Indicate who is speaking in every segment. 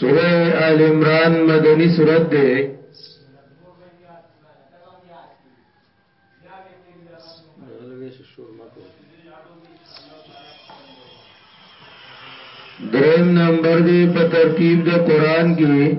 Speaker 1: سوره آل عمران مدنی سورت ده دریم نمبر دی په ترتیب د قران کې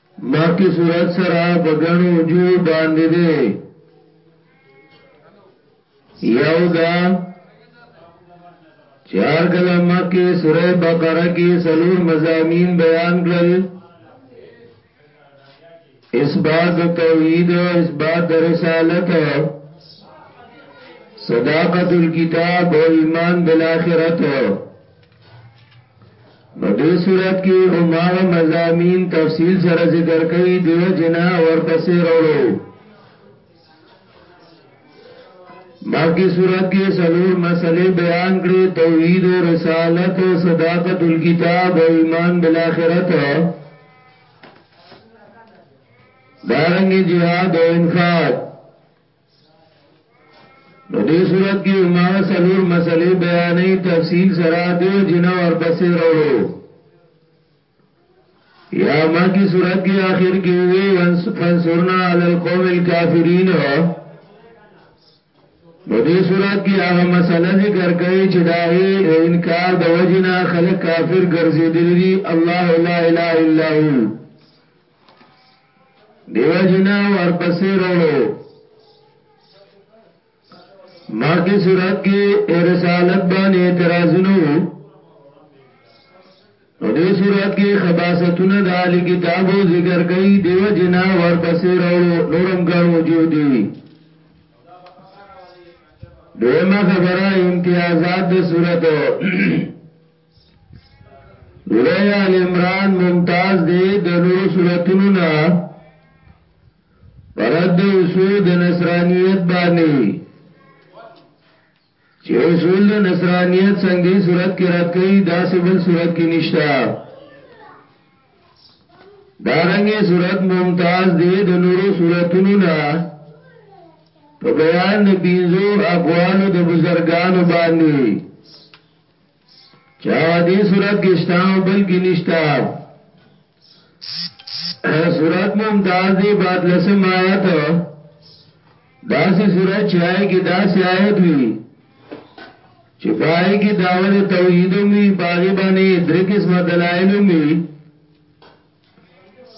Speaker 1: باقی صورت سره په ګڼو وجو باندې دی یو دا چار کله مکه سوره بقره کې سلور مزامین بیان کړل اثبات توحید او اثبات رسالت صداقت الكتاب او ایمان بالآخرت نو دې صورت کې هم هغه مزامین تفصیل سره ذکر کوي دیو جنا ورپسې وروړو ماکی صورت کې سلور مسئلے بیان کړې توحید او رسالت او صداقت الكتاب او ایمان بالآخرت دارنګ جهاد او انفاق نو دې صورت کې ما سلور مسلې بیانې تفصیل سره دیو جنا ور پسې وروړو یا ما کی صورت کې آخر کې وی فنصرنا علی القوم الکافرین نو دې صورت کې هغه مسله ذکر کړي چې دا انکار د وجنا خلک کافر ګرځیدلی الله لا اله الا هو دیو جنا ورپسې وروړو ما کی صورت کې رسالت باندې اعتراضونه وو نو دې صورت کې خباستونه د عالی کتابو ذکر کړي دیو جنا ورپسې وروړو نورم ګڼ وجوه دی دیمه خبره امتیازات د صورت سوره آل عمران ممتاز دی د نورو سوراتونو نه پرد اوسو د نصرانیت باندې چې اصول د نصرانیت څنګه صورت کې رات کوي دا سبل صورت کې نشتا دارنګه صورت ممتاز دی د نورو صورتونو نه په بیان د پینزو اقوالو د بزرگانو باندې چا دی صورت کې شتا او بل کې نشتا صورت ممتاز دی بعد لسم آیت داسی صورت چې آئے کې داسی آیت وی چې پای کې داور توحید می باغی باندې درې قسمه دلایل می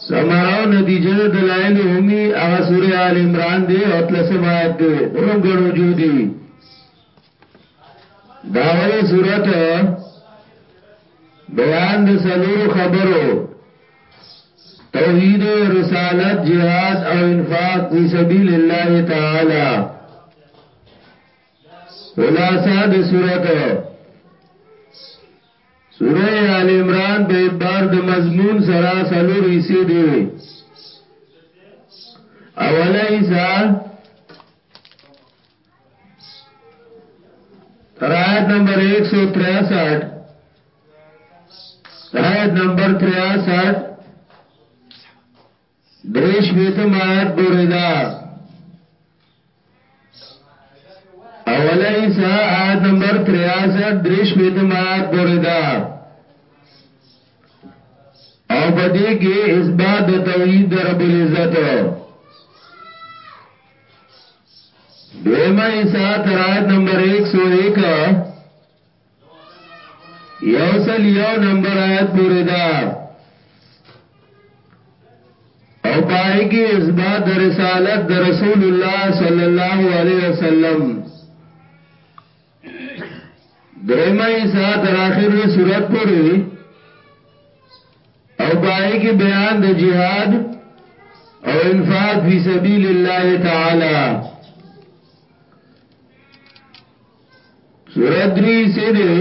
Speaker 1: سمراو نتیجه دلایل می هغه سوره آل عمران دی او تلسم آیت دی نورم ګڼو جو دی داولی صورت بیان د سلور خبرو توحید رسالت جهاد او انفاق فی سبیل الله تعالی خلاصہ د صورت سوره آل عمران په اعتبار د مضمون سره سلور حصے دی اوله حصہ رایت نمبر 163 رایت نمبر 63 دریش بیتم آیت بوری دا اولا ایسا آیت نمبر 63 دریش بیتم آیت بوری دا او پدې کې اثبات د توحید رب العزت دویمه ایسا ترائیت نمبر ایک سو ایک یوصل یو نمبر آیت پوری دا او پای کی اثبات در رسالت در رسول اللہ صلی اللہ علیہ وسلم دریمه حصہ تر آخر دې صورت پورې وي او پای کې بیان د جهاد او انفاق فی سبیل الله تعالی سورۃ دری سے دے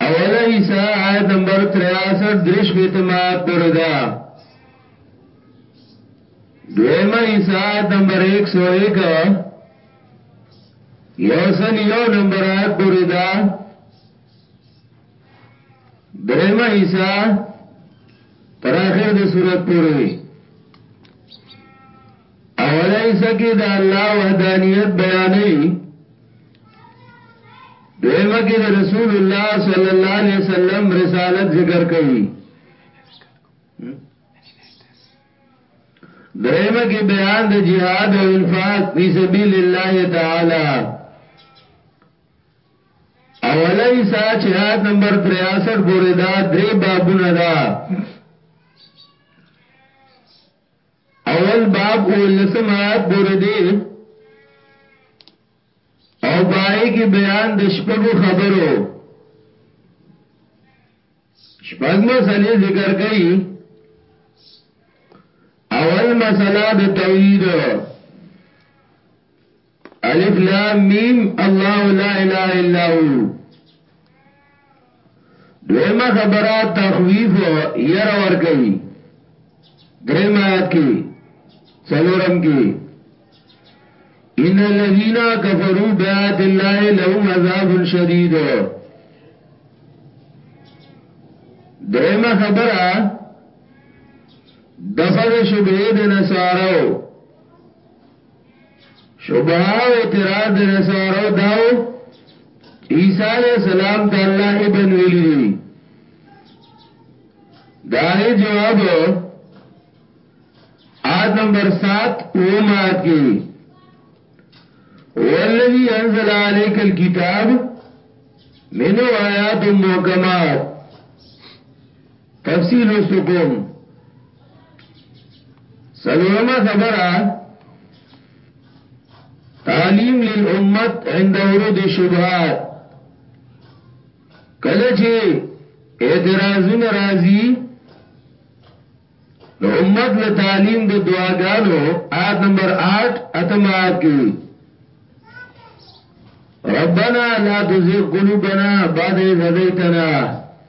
Speaker 1: اوله حصہ آیت نمبر 63 درې شپېته ما پورې ده دویمه حصہ آیت نمبر 101 یو سل یو نمبر آیت پورې ده دریمه حصہ تر اخر د صورت پورې اوله حصہ کی دا الله وحدانیت بیانوی دویمه کی دا رسول الله صلی الله علیه وسلم رسالت ذکر کوي دریمه کې بیان د جهاد او انفاق فی سبیل الله تعالی اولای سات آیات نمبر 63 پورې دا درې بابونه دا اول باب اولسم آیات بوری دی او پای کی بیان د شپږو خبرو شپږ مسلې ذکر کړي اول مسله د توحید الف لام میم الله لا اله الا هو دویمه خبره تخویف ير ور کوي دریم آیات کې څلورم کې ان الذين كفروا بآيات الله لهم عذاب شديد دریم خبره دفع شبهه د نصارو شبهه او اعتراض د نصارو داو عیسی علی السلام ته الله ابن ویلی دی داغه جواب آیت نمبر 7 او مات کی والذی انزل عليك الكتاب منه آیات محکمات تفصیل رسو کوم سلورما خبره تعلیم للامت عند ورود شبهات کله چې اعتراضونه راځي نو امت له تعلیم د دعاګانو آیت نمبر 8 اتم آیت کې ربنا لا تزغ قلوبنا بعد إذ هديتنا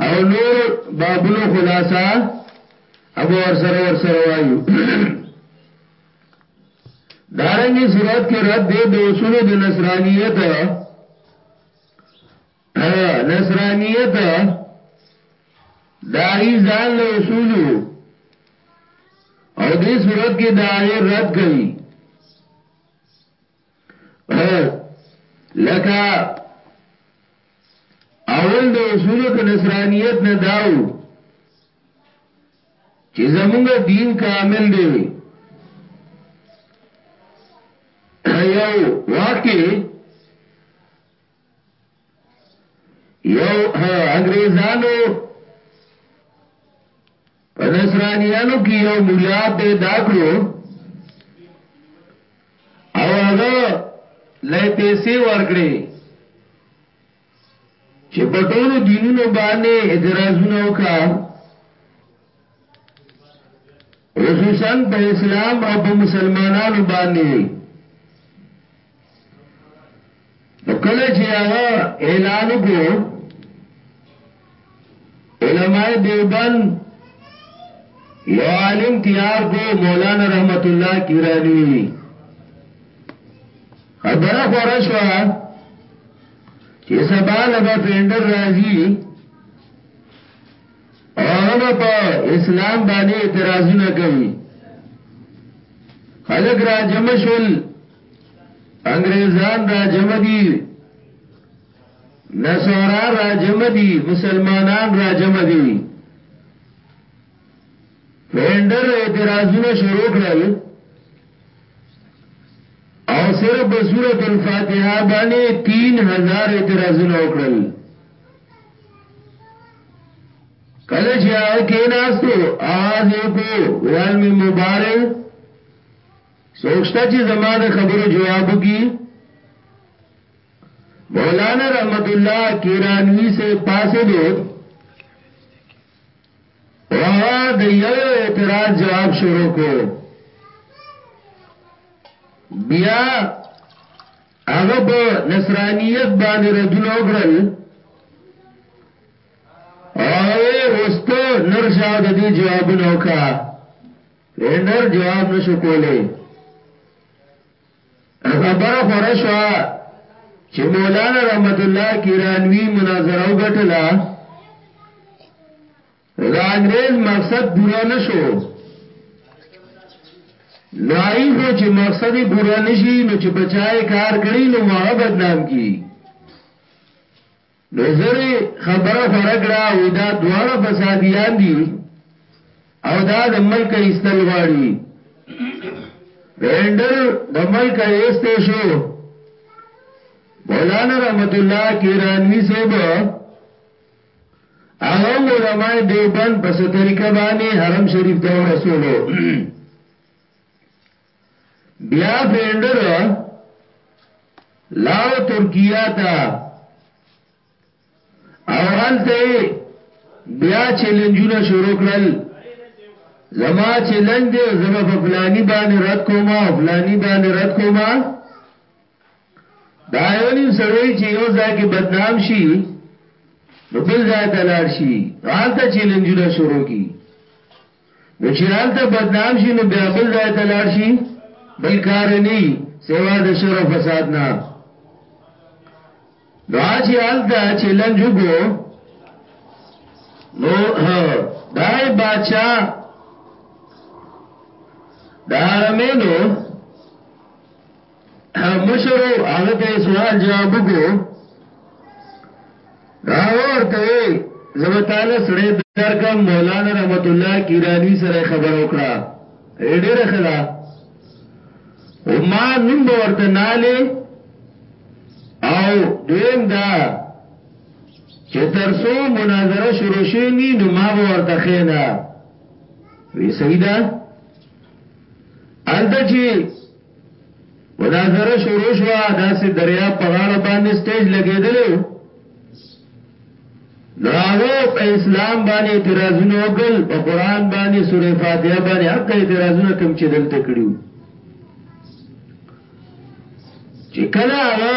Speaker 1: او نور بابونو خلاصا اب ورسره ورسره وایو دارنګي صورت کې رد دې د اصول د نصرانیت نصرانیت دای ځان له اصول او دې صورت کې دای رد کړي لکه اول د اصولو د نصرانیت نه داو چې زمونږ دین کامل دی یو واقع یو انګریزانو په نصرانیانو کې یو مولا پیدا کړو او هغه لای پیسې ورکړي چې په ټولو دینونو باندې اعتراضونه وکړي خصوصا په اسلام او په مسلمانانو باندې وي نو کله چې هغه اعلان کو علماء دیوبند یو عالم تیار کو مولانا رحمت الله کیرانی خبره خورا شو چې سبا لبا پینډر راځي هغونه په اسلام باندې اعتراضونه کوي خلق را جمع شول انګريزان را جمع دي نصارا را جمع دي مسلمانان را جمع دي فینډر اعتراضونه شروع کړل او صرف په سورۃ الفاتحه باندې 3000 اعتراضونه وکړل کله چې هغه کې ناستو आवाज یې کو ویل می مبارک سوچتا چې زما د خبرو جواب کی مولانا رحمت الله کیرانوی سے پاسه دو واه د یو اعتراض جواب شروع کو بیا هغه په نصرانیت باندې ردونه وکړل او هغه وسته نرشا د دې جوابونه وکا نر جواب نشو کولای خبره خوره شو چې مولانا رحمت الله کیرانوی مناظره وګټله نو د انګريز مقصد پورا نشو نای خو چې مقصد پورا نشي نو چې بچای کار کړی نو هغه بدنام کی نو زری خبره فرګړه وې دا دواړه فسادیان دي او دا د ملک ایستل غواړي وینډر د ملک ایسته شو مولانا رحمت الله کیرانوی صاحب هغه علماء دیوبند په ستریکه باندې حرم شریف ته ورسولو بیا فینډر لارو ترکیه ته او الته بیا چیلنجونه شروع کړل زما چیلنج دی زما په فلانی باندې رد کوما فلانی باندې رد کوما دا یو نیم سړی چې یو ځای کې بدنام شي نو بل ځای ته لاړ شي نو هلته چیلنجونه شروع کی نو چې هلته بدنام شي نو بیا بل ځای ته لاړ شي بل کار نه سیوا د شر او فساد نه نو چې هلته چیلنج وګو نو دای بادشاہ دارمینو مشرو هغه ته سوال جواب کو دا ورته زما تعالی سره درکم مولانا رحمت الله کیرانی سره خبر وکړه ډېر خلا او ما نوم ورته ناله او دویم دا چې تر څو مناظره شروع شي نو ما ورته خینا وی سیدا الته چې مناظره شروع شو داسې دریا په غاړه باندې سټیج لګیدلو نراغو په اسلام باندې اعتراضونه وکړ په قران باندې سورې فاتحه باندې حق اعتراضونه کم چې دلته کړیو چې کله هغه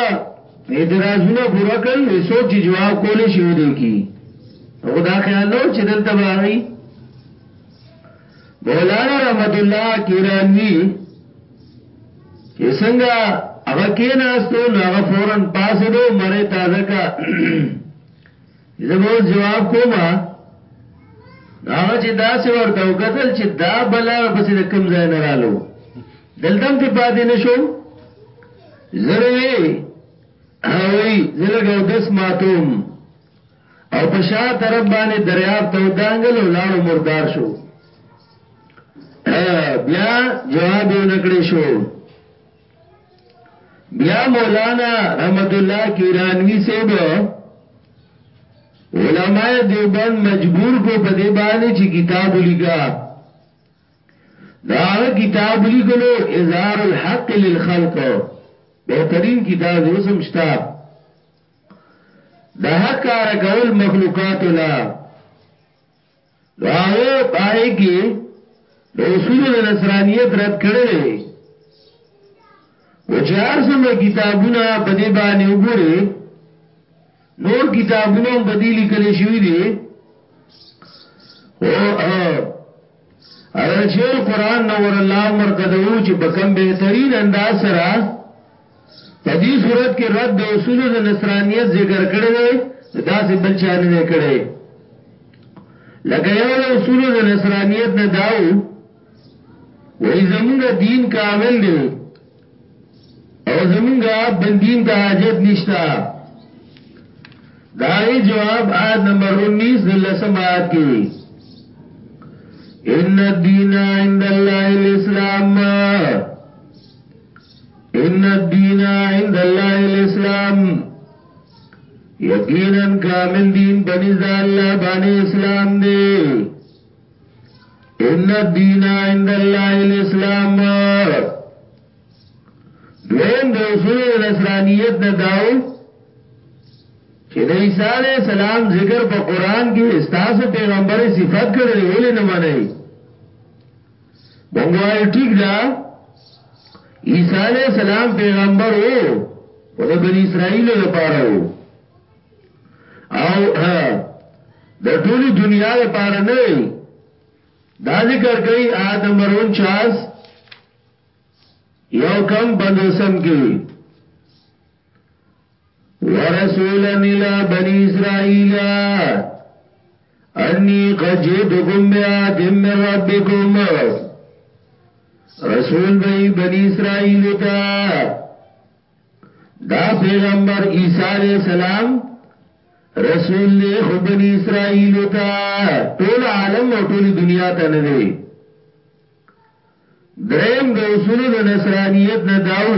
Speaker 1: اعتراضونه پورا کړ وې سوچ جواب کولې شو دی کی خدا خیال نو چې دلته باغی مولانا رحمت الله کیرانوی چې څنګه هغه کیناستو نو هغه فورن پاسې دو مړې تازه کا زبوس جواب کوما هغه چې داسې ورته وکتل چې دا بلا پسې د کم ځای نه رالو دلدم ته پاتې نشوم زروي اوي زلګو دس ماتوم او په شا طرف باندې دریاب ته ودانګل او لاړو مردار شو بیا جواب یې نکړې شو بیا مولانا رحمت الله کیرانوی صاحب علماء دیوبند مجبور کو په دې باندې چې کتاب ولیکا دا کتاب لیکلو اظهار الحق للخلق بهترین کتاب اوسم شتاب د حق کار کول مخلوقات لا هغه پای کې د اصول د نصرانیت رد کړل دي او چې هر څومره کتابونه په دې باندې وګوري نور کتابونه هم بدیل کړي شوی دي او اول شیل قران نور الله مرقدو چې په کم بهترین انداز سره په دې صورت کې رد د اصول د نصرانیت ذکر کړی دی دا سه بل چا نه کړی لکه یو له اصول د نصرانیت نه داو وای زمونږ دین کامل دی او زمونږ بل دین ته حاجت نشتا دا ای جواب آیت نمبر 19 د لسم آیت کې ان الدین عند الله الاسلام ان الدین عند الله الاسلام یقینا کامل دین بنی ذا الله باندې اسلام دی ان الدین عند الله الاسلام دویم د اصول نصرانیت نه داو چې د عیسی علی السلام ذکر په قران کې استاسو پیغمبري صفات کړې ولې نه منئ مونږ وایو ټیک ده عیسی علیہ السلام پیغمبر وو او د بنی اسرائیل لپاره وو او د ټولي دنیا لپاره نه دا ذکر کوي آیت نمبر 49 یو کم بندوسم کې ورسولا الى بني اسرائيل اني قد جئتكم بآيات من ربكم رسول بھئی بني اسرائيل تا دا پیغمبر عیسی علیہ السلام رسول دے خو بنی اسرائیل تا ټول عالم او ټول دنیا ته نه دی دریم د اصول د نصرانیت نه داو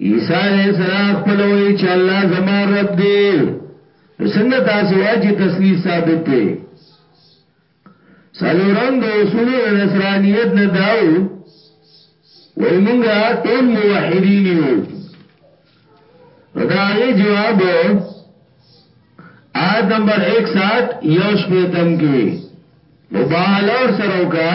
Speaker 1: عیسی علیه السلام خپل وایي چې الله زما رب دی نو څنګه تاسو وایي چې تسلیث ثابت دی سلورم د اصول نصرانیت نه داو وای مونږه ټول موحدین یو دا یې جواب آیت نمبر 61 یوش پیتم کې مبالغه سره وکړه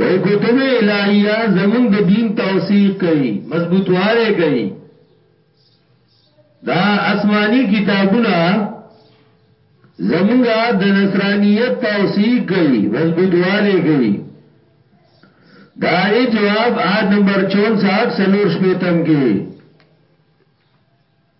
Speaker 1: وایي کتب الهیه زمونږ د دین توثیق کوي مضبوطواله کوي دا آسمانی کتابونه زمونږه د نصرانیت توثیق کوي مضبوطواله کوي دا ای جواب آد نمبر 64 سلور شپیتم کې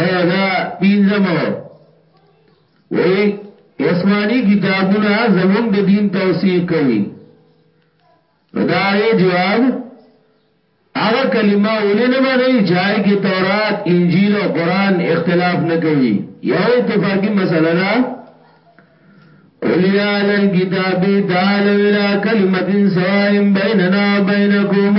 Speaker 1: ایا دا پنځمه وه؟ وایي اسماني کتابونه زمونږ د دین توثیق کوي نو دا غي جواب هغه کلمه ولې نه مني چې آی کې تورات انجیل او قران اختلاف نه کوي یو اتفاقی مسله ده قل یا اهل الكتاب تعالوا الى كلمه سواء بيننا وبينكم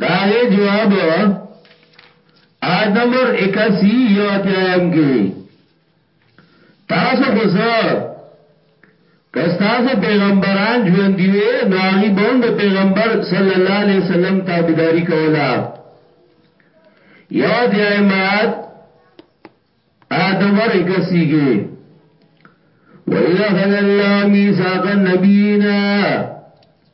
Speaker 1: دا غي جواب آیت نمبر 81 یو اتیایم کې دی تاسو خو زه کستاسو پیغمبران ژوند دی وي نو هغه بوند پیغمبر صلی الله علیه وسلم تابعداري کولا یو اتیایم آیت آیت نمبر 81 کې وَإِذَا خَذَ اللَّهُ مِيثَاقَ النَّبِيِّينَ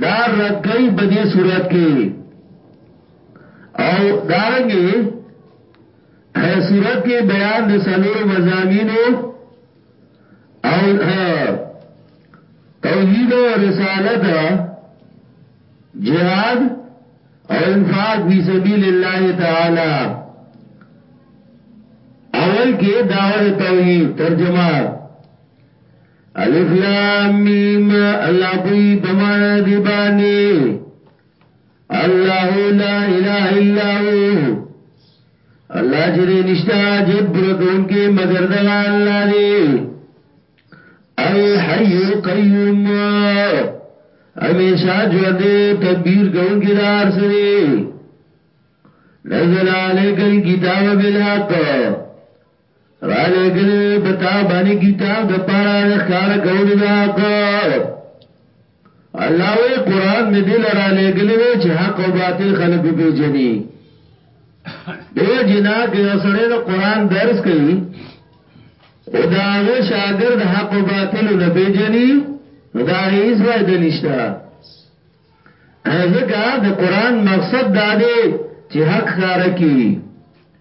Speaker 1: دا رد کئی بدی صورت کی او دارنگی ہے صورت کی بیان دی سلور مزامینو او توحید و رسالت جہاد او انفاق فی سبیل اللہ تعالی اول کې داور توحید ترجمه الف لام میم الله پوی پمانا دی باندې الله لا اله الا هو الله جری نشتا جب برکون کې مگر دا الله دی الحی القیوم همیشه ژوند تدبیر کون کې دار سره نزل علیک الكتاب بالحق را لګلې پتا باندې کتاب د پاره د ښکار کولو دا کو الله وی قران می دل را لګلې چې حق او باطل خلق په جنې دیو جنا کې اوسړې د قران درس کوي او دا غي شاګرد حق او باطل نه پیژني نو دا هیڅ فائدہ نشته ځکه د قران مقصد دا دی چې حق کار کوي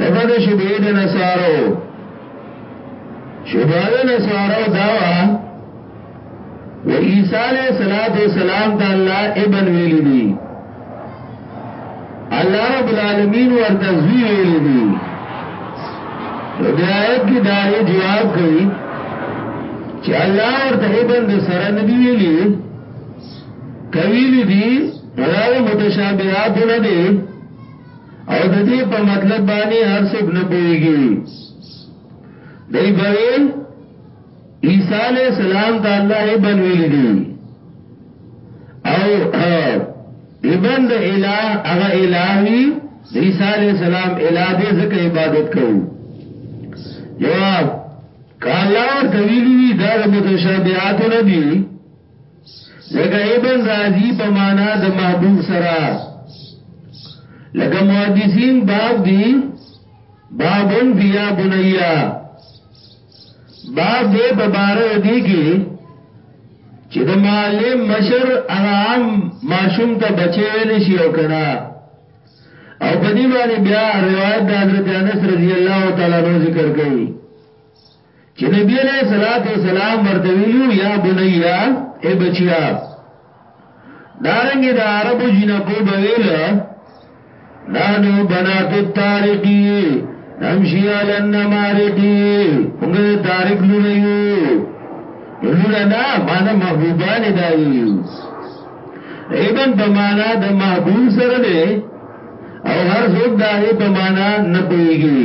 Speaker 1: دغه شبهه د نصارو شبهه د نصارو داوا و عیسی علیہ الصلات والسلام ته الله ابن ویل دي الله رب العالمین ورته زوی ویل دي د آیت کې دا جواب کوي چې الله ورته ابن د سره ندی ویلي کوي دي دا متشابهات نه دي او د دې په مطلب باندې هر څوک نه پويږي دای په ویل عیسی علی السلام ته الله ابن ویل دي او ابن د الہ هغه الہ وی عیسی علی السلام الہ دې ځکه عبادت کوو جواب کالا ور تویلی دا متشابهات نه دي ځکه ابن راضی په معنا د محبوب سره لکه محدثین باب دی بابن فیا بنیا باب دې په بار دې کې چې د معلم مشر هغه عام ماشوم ته بچي ویل شي او کنا او په دې باندې بیا روایت د حضرت انس رضی الله تعالی عنہ ذکر کړي چې نبی علیہ الصلوۃ والسلام ورته ویلو یا بنیا اے بچیا دارنګ د عربو جنکو بویل نانو بنات التارقی نمشی علی النمارقی مونږه تارق لونه یو لونه نه معنی محبوبان دایو ابن په معنا د محبوب سره دی او هر څوک دای په معنا نه پويږي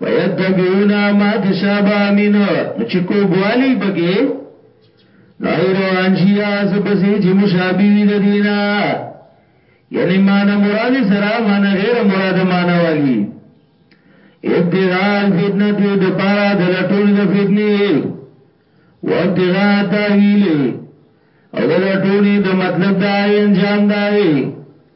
Speaker 1: ويتبعونا ما تشابه منه نو چې کوګوالی پکې نای روان شي از پسې چې مشابه وي د دینا یعنی معنا مراد سره معنا غیر مراد معنا والی ابتغاء الفتنه دې د پارا د لټون د فتنې وابتغاء تاویل او د لټونې د مطلب د انجام دای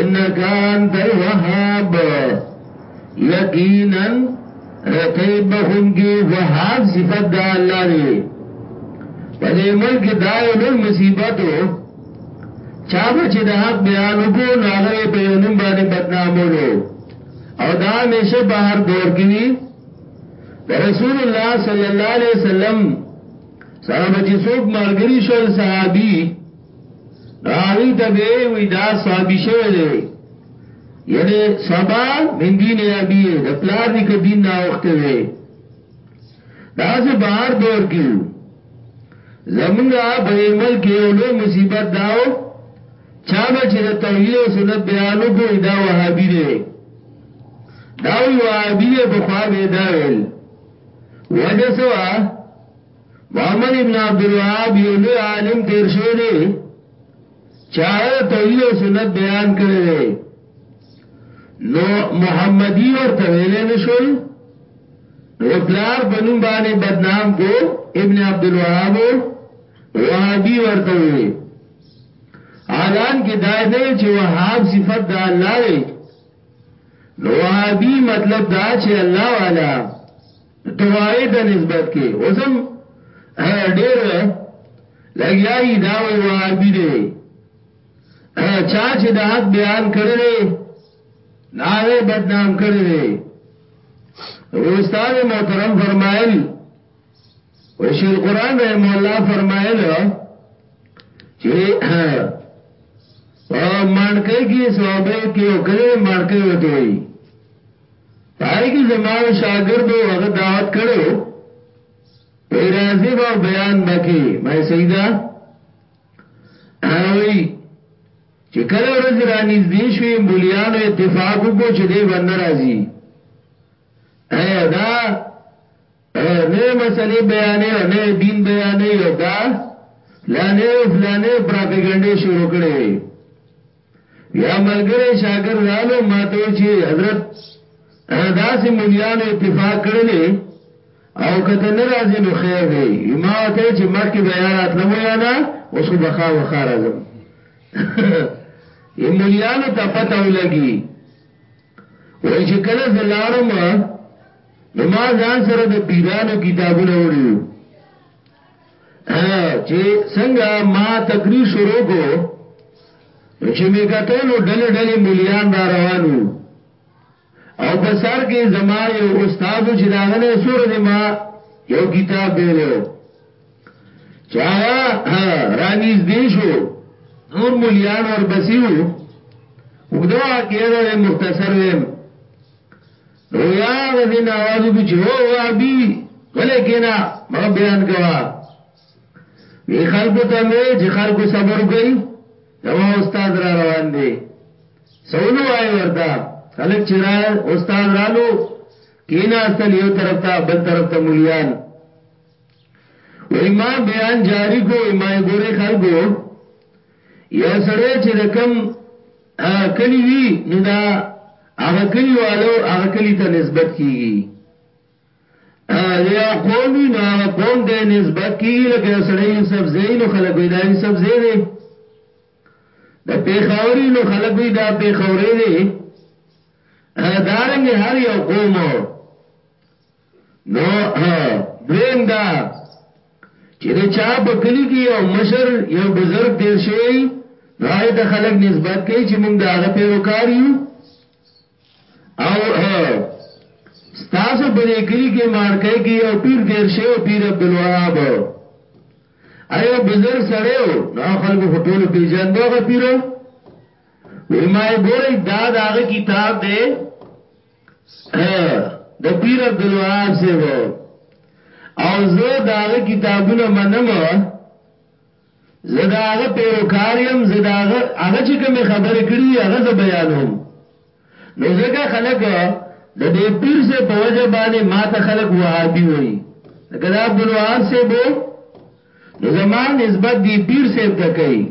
Speaker 1: انکا انت الوحاب یقینا رتی بخون کی وحاب صفت دا اللہ دی پدې ملک دا یو لوی مصیبت وو چا به چې د حق بیان وکړو نو هغه په یو نوم باندې بدنامولو او دا همیشه په هر دور کې وي رسول الله صلی الله علیه وسلم سره به چې څوک مرګري شول صحابي راوی ته به وی دا صحابي شوی دی یعنی سبا من دین ابي د پلار نک دین نه وخته وی دا سه بهر دور کیو زمونږه په ملک یو لوی مصیبت داو چا به چې د توحید او سنت بیان وکړي دا وهابي دی دا وی وهابي په خوا به دا ویل وجه سوا محمد ابن عبد الوهاب یو لوی عالم تیر شوی دی چاغه توحید او سنت بیان کړی دی نو محمدی ورته ویل نشول نو پلار بنو باندې بدنام کو ابن عبد الوهاب وهابی ورته وی اعلان کې دای نه چې وهاب صفت د الله دی نو وهابی مطلب دا چې الله والا دعائے ته نسبت کې اوسم ډیر لګیا یی دا وی وهابی دی چا چې د حق بیان کړی دی ناغه بدنام کړی دی استاد محترم فرمایل وشی القرآن رحم الله فرمایل چې او مانکه کی صحابه کې او کله مانکه وته وي پای کې زما یو شاګرد و هغه دعوت کړو په راځي به بیان بکې ما سیدا اوی چې کله ورځ را نږدې شوې مليانو اتفاق وکړو چې دې باندې راځي ایا دا نوې مسلې بیانې او نوې دین بیانې او دا فلانې او فلانې پراپګنډې شروع کړې وي یا ملګری شاګر رالو ماته چې حضرت داسې مليانو اتفاق کړلې او کته ناراضي نو خیر دی ما ته چې مکه بیا راتلم یا نه اوس خو بخا وخا راځم ای مليانو ته پته ولګي وای چې کله زلارم نو ما ځان سره د پیرانو کتابونه وړي وو چې څنګه ما تقریر شروع کو چې می کتل نو ډلې ډلې مليان را روانو او په سر کې زما یو استاد چې داغنه سور دې ما یو کتاب ویلو چاوا رانیز دی شو نور مليان ور بسیو وګدوا کې مختصر ویم نو یا هغه دین आवाज وکړي چې هو وابي ولې کینا ما بیان کوا وی خلکو ته مې چې خلکو صبر وکړي زما استاد را روان دی سونو آی ورته خلک چې را استاد رالو کینا استل یو طرف ته بل طرف ته مليان وای ما بیان جاری کو ما ګوره خلکو یو سړی چې د کم کلی وی نو دا هغه کلی والو هغه کلی ته نسبت کیږي یا قوم وی نو هغه قوم ته نسبت کیږي لکه یو سړی یوسف زین نو خلک وی دا یوسف زین دی د پیښوري نو خلک وی دا پیښوري دی دارنګ هر یو قوم نو دویم دا چې د چا په کلی کې یو مشر یو بزرګ تیر شوی نو هغه ته خلک نسبت کوي چې موږ دا هغه پیروکار یو او ستاسو په دې کلی کې مارکې کې یو پیر تیر شوی پیر عبد الوهاب ایو بزرګ سره نو خلکو ټول پیژن دغه پیرو ویمای ګورې دا داغه کتاب دی د پیر عبدالوهاب صاحب او زه داغه کتابونه منم زه داغه پیروکار یم زه داغه هغه چې کوم خبرې کړې دي هغه زه بیانوم نو ځکه خلک د دې پیر سه په وجه باندې ما ته خلک وهابي وایي لکه دا عبدالوهاب صاحب نو زما نسبت دی پیر صاحب ته کوي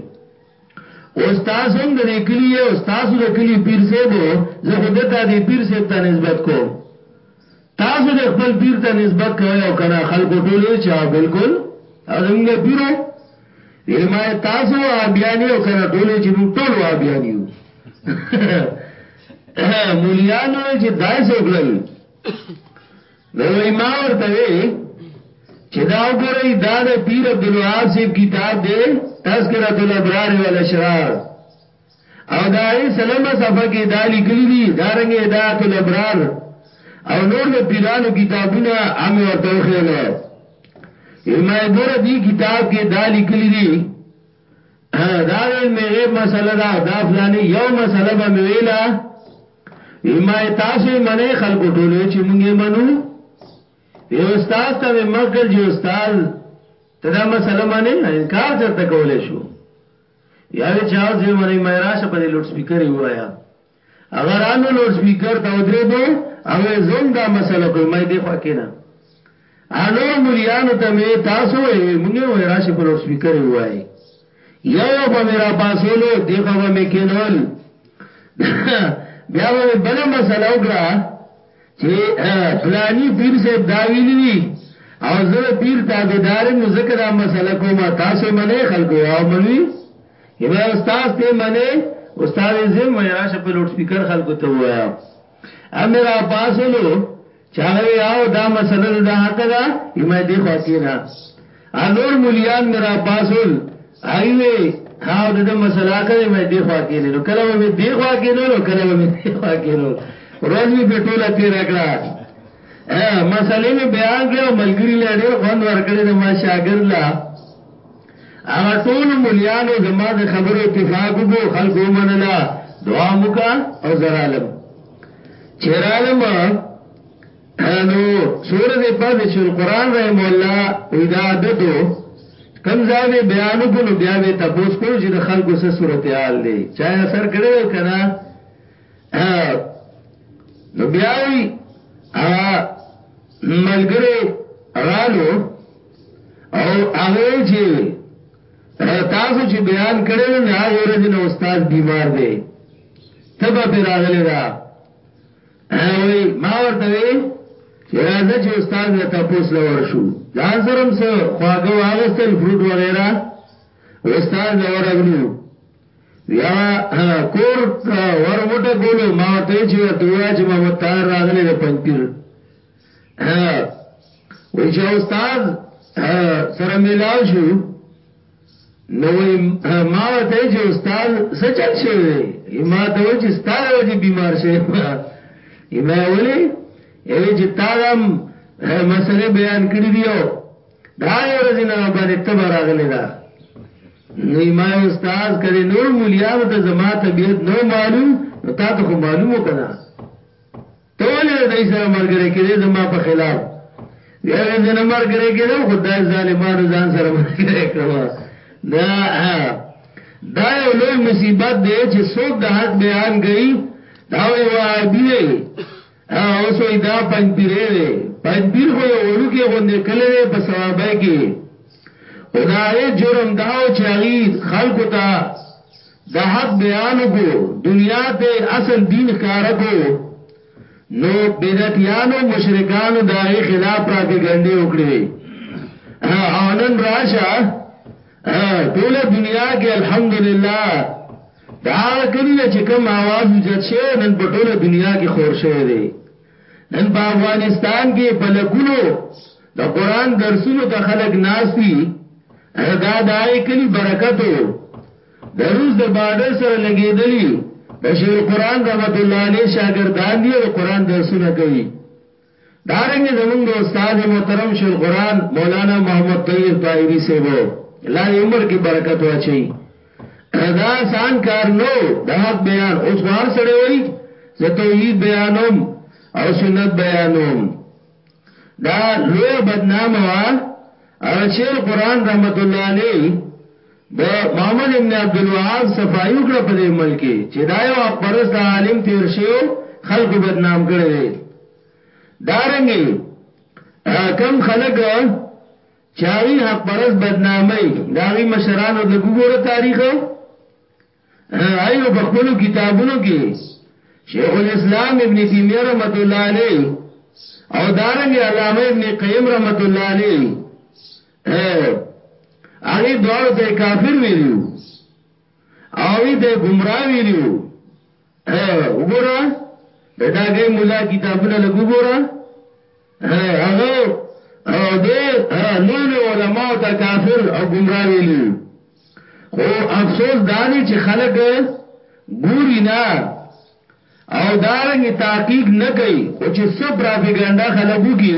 Speaker 1: اوس تاسو هم د دې کلي یې او ستاسو د کلي پیر صاحب و، زه خو دته دې پیر صاحب ته نسبت کوم. تاسو دې خپل پیر ته نسبت کوئ او که نه؟ خلکو ټول ویل چې او بالکل هغه زموږ پیر و. ویل ما یې تاسو وهابیان یې او که نه؟ ټول ویل چې موږ ټول وهابیان یو. مولیانو ویل چې داسې وکړل. نو وای ما ورته وی چې دا وګورئ دا د پیر عبد الوهاب صاحب کتاب دی تذکرۃ الابرار والاشرار او دا یې سلمه صفحه کې دا لیکلي دي دا رنګ هدایت الابرار او نور د پیرانو کتابونه هم ورته وخیله یمه ګوره دی کتاب کې دا لیکلي دي دا علم غیب مسله دا دا فلانی یو مسله به ویلا یما تاسو منه خلکو ټولو چې مونږه منو یو استاد ته مګل جو استاد تدا مسله منه انکار چرته کولې شو یا وی چاو زه منه مې راشه په لوډ سپیکر وایا هغه رانو لوډ سپیکر ته ودریدو او زوم دا مسله کوي مې دی خو کینا انور مليانو ته می تاسو وې مونږه وې راشي په لوډ سپیکر وای یو یو به میرا پاسولو دی خو به می کینول بیا به بل مسله وکړه چې فلانی پیر صاحب دا ویلی وی او زه پیر تابعدارم نو زکه دا مسله کومه تاسو منه خلکو او منوي یعنی استاد ته منه استاد زم وای راشه په لوډ سپیکر خلکو ته وایا امرا پاسلو چاغوی او دا مسله د حق ده یمه دی خو کینا انور مليان میرا پاسول ایوه هاو د مسله کړي مې دی خو کینې نو کله مې دی خو کینې نو کله مې دی خو کینې روز می په ټوله تیر کړه مسلې می بیان کړو ملګری له ډېر خوند ورکړې د ما شاګرد لا هغه ټولو مليانو زما د خبرو اتفاق وکړو خلق ومنله دعا موکا او زرالم چرالم نو سوره دې پاز چې القرآن رحم الله ودا عادتو کم ځای به بیان کو نو بیا به تاسو کو چې د خلکو سره صورتحال دی چا اثر کړی او کنه نو بیا وی ا ملګری رالو او هغه چې تاسو چې بیان کړل نه هغه ورځ نه استاد بیمار دی تبه پر راغلی دا اوی ما ورته وی چې راځه چې استاد له تاسو لور شو ځان سره هم څه خواږه واغستل فروټ وغیرہ استاد لور اغلو یا کور ورغټه کولو ما ته چې ورته وای چې ما متار راغلی د پنځیر وای چې استاد سره ملاو شو نو ما ته چې استاد سچل شوی ما ته وای چې ستاره وځي بیمار شوی ما ولې ای چې تاغم مسلې بیان کړی دیو دا یو ورځینه باندې تبر راغلی دا نو ما استاد کړي نور مليانو ته زما طبيعت نو معلوم نو تا ته خو معلومو کنه ته ولی د دای سره مرګره کې دې زما په خلاف بیا یې زنه مرګره کې دا خدای ظالمانو ځان سره مرګره کړو دا دا یو لوی مصیبت دی چې څوک د حق بیان کوي دا یو عادي دی او سوی دا پنځ پیرې دی پنځ پیر خو یو ورو کې غونډه کله دی په ثوابای کې خدای جرم داو چې هغه خلکو ته د حق بیان وکړو دنیا ته اصل دین ښکاره کو نو بدعتیانو مشرکانو دا غي خلاف پروپاګاندا وکړي او نن راشه ټول دنیا کې الحمدلله دا کله چې کوم आवाज وجد شي نن په ټول دنیا کې خور شوی دی نن په افغانستان کې په لکونو د قران درسونو ته خلک ناشتي دا دای کلی برکتو د روس د بارډر سره لګېدلی بشیر القرآن رحمت الله علیه شاګردان دی او د قرآن درسونه کوي دارنګ زمونږ د استاد محترم شیخ القرآن مولانا محمد طیب طاهری سیبو الله دې عمر کې برکت واچي دا سان کار نو د حق بیان اوس غوار سره وای زه توحید بیانوم او سنت بیانوم دا لوی بدنامه وا هغه شیخ قران رحمت الله علیه د محمد ابن عبد الوهاب صفائی وکړه په دې ملک چې دا یو حق پرست عالم تیر شو خلکو بدنام کړي دي دارنګي کم خلک چاغي حق پرست بدنامي داغي مشرانو د ګوره تاریخ هغه په خپل کتابونو کې شیخ الاسلام ابن تیمیه رحمت الله علیه او دارنګ علامه ابن قیم رحمت الله علیه هغه دوړو ته کافر ویلو او دې ګمرا ویلو ها وګوره د داګه مولا کتابونه لګ وګوره ها هغه او دې لوی لوی علما او تا کافر او گمراه ویلي خو افسوس دا دی چې خلک ګوري نه او دارنګ تحقیق نه کوي خو چې څه پروپاګاندا خلکو کې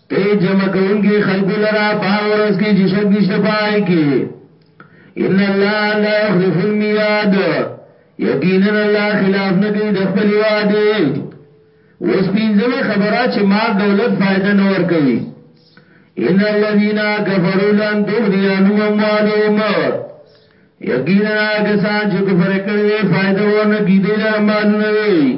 Speaker 1: ای جمع کونکی خلقو لرا پا ورز کی چی شک نشت پا آئی کی ان الله لا يخلف المیاد یقینا الله خلاف نه کوي د خپل وعده اوس پینځمه خبره چې مال دولت فائدہ نه ور کوي ان الذين كفروا لن تغني عنهم اموالهم یقینا کسان چې کفر کړي فائدہ ورنه کیدل مالونه وي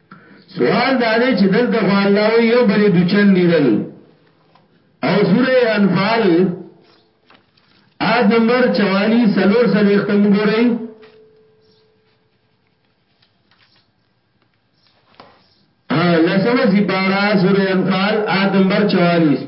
Speaker 1: سوال دا دی چې دلته خو الله وی یو بل دوچن لیدل او سوره انفال آیت نمبر 44 سلور سلو ختم ګورئ لسم سپارا سوره انفال آیت نمبر 44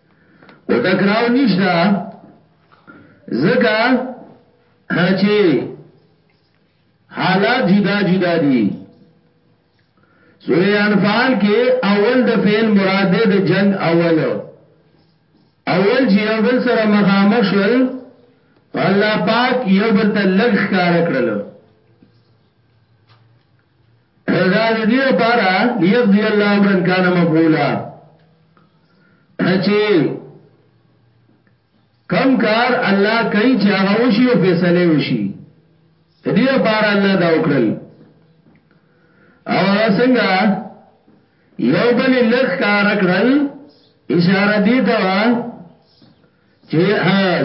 Speaker 1: او ټکراو نشته زکه چې حالات جدا جدا دي سورہ انفال کې اول د فعل مراد ده د جنگ اول اول چې یو بل سره مخامخ شول الله پاک یو بل ته لږ ښکار کړل دا د دې لپاره ليقضي الله امرا كان مفعولا چې کم کار الله کوي چې هغه وشي او فیصله وشي د دې لپاره الله دا وکړل او هغه څنګه یو بل لخ کار کړل اشاره دی ته چې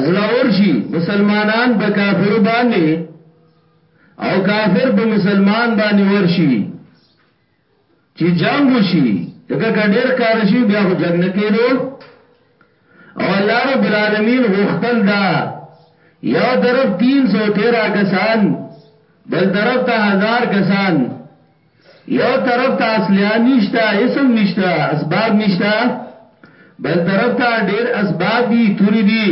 Speaker 1: زړه ورشي مسلمانان په کافرو باندې او کافر په مسلمان باندې ورشي چې جنگ وشي دغه کډیر کار شي بیا خو جنگ نه کېدو او الله رب العالمین غوښتل دا یو طرف 313 کسان بل طرف ته هزار کسان یو طرف ته اصلحه نشته اسم نشته اسباب نشته بل طرف ته ډیر اسباب دي توري دي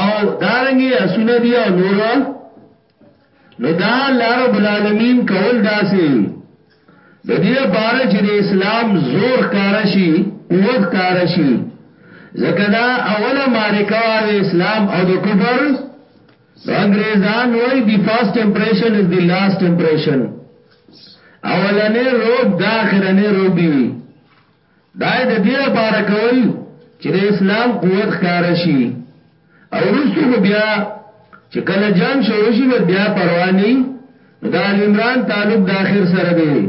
Speaker 1: او دارنګي اسونه دي او نور نو دا الله رب العالمین کول داسي د دې لپاره چې د اسلام زور کارشي قوت کارشي زکه دا اوله معرکه وا د اسلام او د کفر نو انګریزان وای دی فرست امپریشن از دی لاست امپریشن اولنې روب دا اخرنې روب وی دای د دې لپاره کول چې د اسلام قوت ښکار شي او رسو خو بیا چې کله جنگ شروع شي بیا پرواني د عمران تعلق د اخر سره دی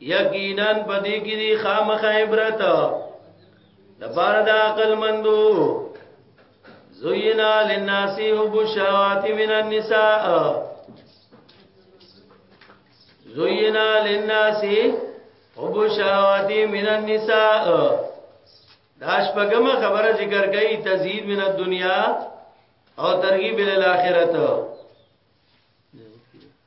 Speaker 2: یقینا پدې کې دی خامخ عبرت د بار د عقل مندو زینا للناس حب الشهوات من النساء زینا للناس حب الشهوات من النساء داش پګم خبره ذکر کړي
Speaker 1: تزهید من الدنیا او ترغیب الاخرته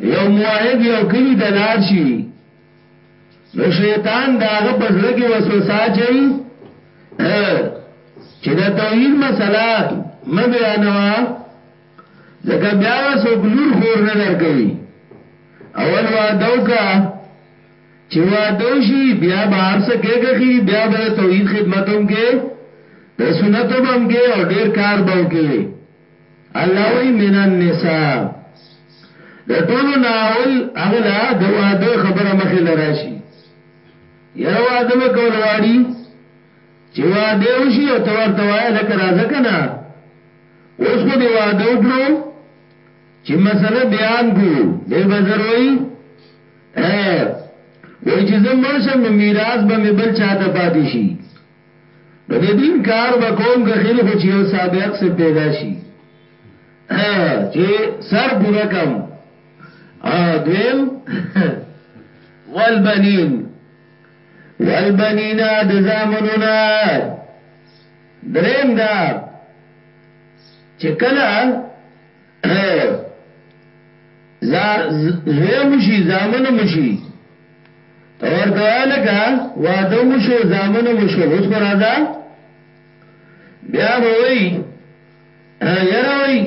Speaker 1: یو موعد یو کلی ته لاړ شي نو شیطان داغه په زړه کې وسوسه چي چې دا توحید مسله مبیا نوا ځکه بیا وسو ګلور خور نه درکې اول وعدو کا چې وعدو شي بیا بهر سکه کوي بیا به توحید خدمتوم کې ته سنتو بم کې او ډیر کار بو کې الله وی من النساء د ټولو ناول اغلا د واده خبره مخې لراشي یره واده به کول غواړي چې واده وشي او تور توایا لکه راځه کنه اوس خو دی واده وکړو چې مسله بیان کو دی بزر وای وای چې زم مرشم نو میراث به مې بل چاته پاتې شي نو د دین کار به کوم که خیر خو چې یو سابق سے پیدا شي چې سر پورا کم دویم والبنین والبنینا د زامنونا دریم دا چې کله زوی مشي زامن مشي ورته الکا واده مشو زامن مشو اوس خو راځه بیا به وای یاره وای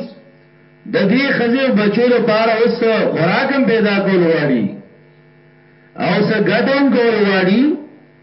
Speaker 1: د دې خزه او بچو لپاره اوس خوراکم پیدا کول غواړي او څه ګټم کول غواړي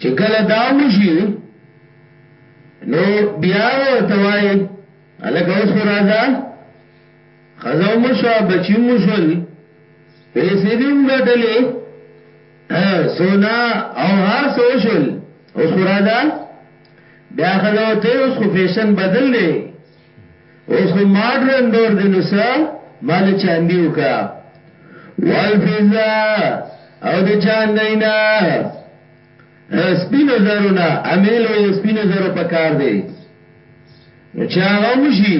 Speaker 1: چې کله دا وشي نو بیا ورته وایي الکه اوس راځه خزو مشو بچی مشول پیسې دې وګټلې سونا او هر څه وشول اوس راځه بیا خزو ته اوس فیشن بدل دی اوس خو ماډرن دور دی نو سا مال چاندی وکا والفزا او د چاندینا سپینو زرو نه امیلو یې سپینو زرو په کار دی نو چا غوشي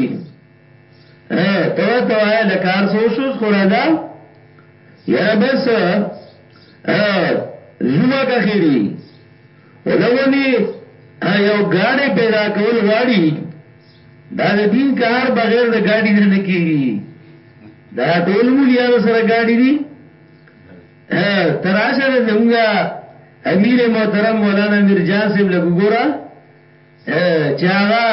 Speaker 1: ا تو تو آیا لکار سو شو خورا دا یره بس ا زوما کا خیری او د ونی یو ګاډی پیدا کول غواړي دا د دین کار بغیر د ګاډی نه نه کیږي دا ټول مولیان سره ګاډی دي تراشه د زمونږه امیر محترم مولانا میر جان سیم لګوګورا چې هغه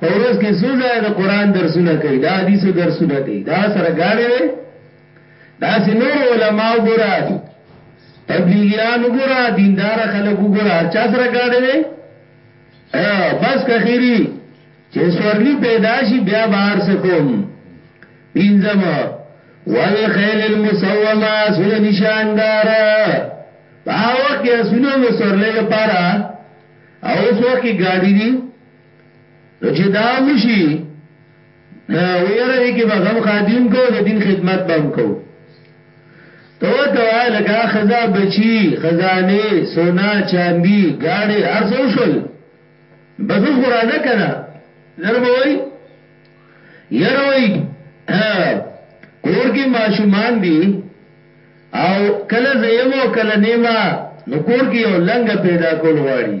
Speaker 1: پورس کې سوزه د قران درسونه کوي دا حدیثو درسونه کوي دا سره ګاډی دی داسې نور علما وګوره تبلیغیان وګوره دیندار خلک وګوره هر چا سره گاډي وي بس کخيري چې سورلی پیدا شي بیا بهر سکوم پینځم والخيل المسومه سن نشاندار باو کې اسونو د سورلې لپاره او سو کې گاډي دي نو چې دا وشي نه ویره دې کې به غم خادي هم کوو د دین خدمت به هم کوو ته ورته وایه لکه خزا بچی خزانه سونا چاندی گاڑی هر څه وشول بس اوس راځه کنه نرم وای ير وای کور کې ماشومان دي او کله زیم او کله نیما نو کور کې یو لنګ پیدا کول غواړي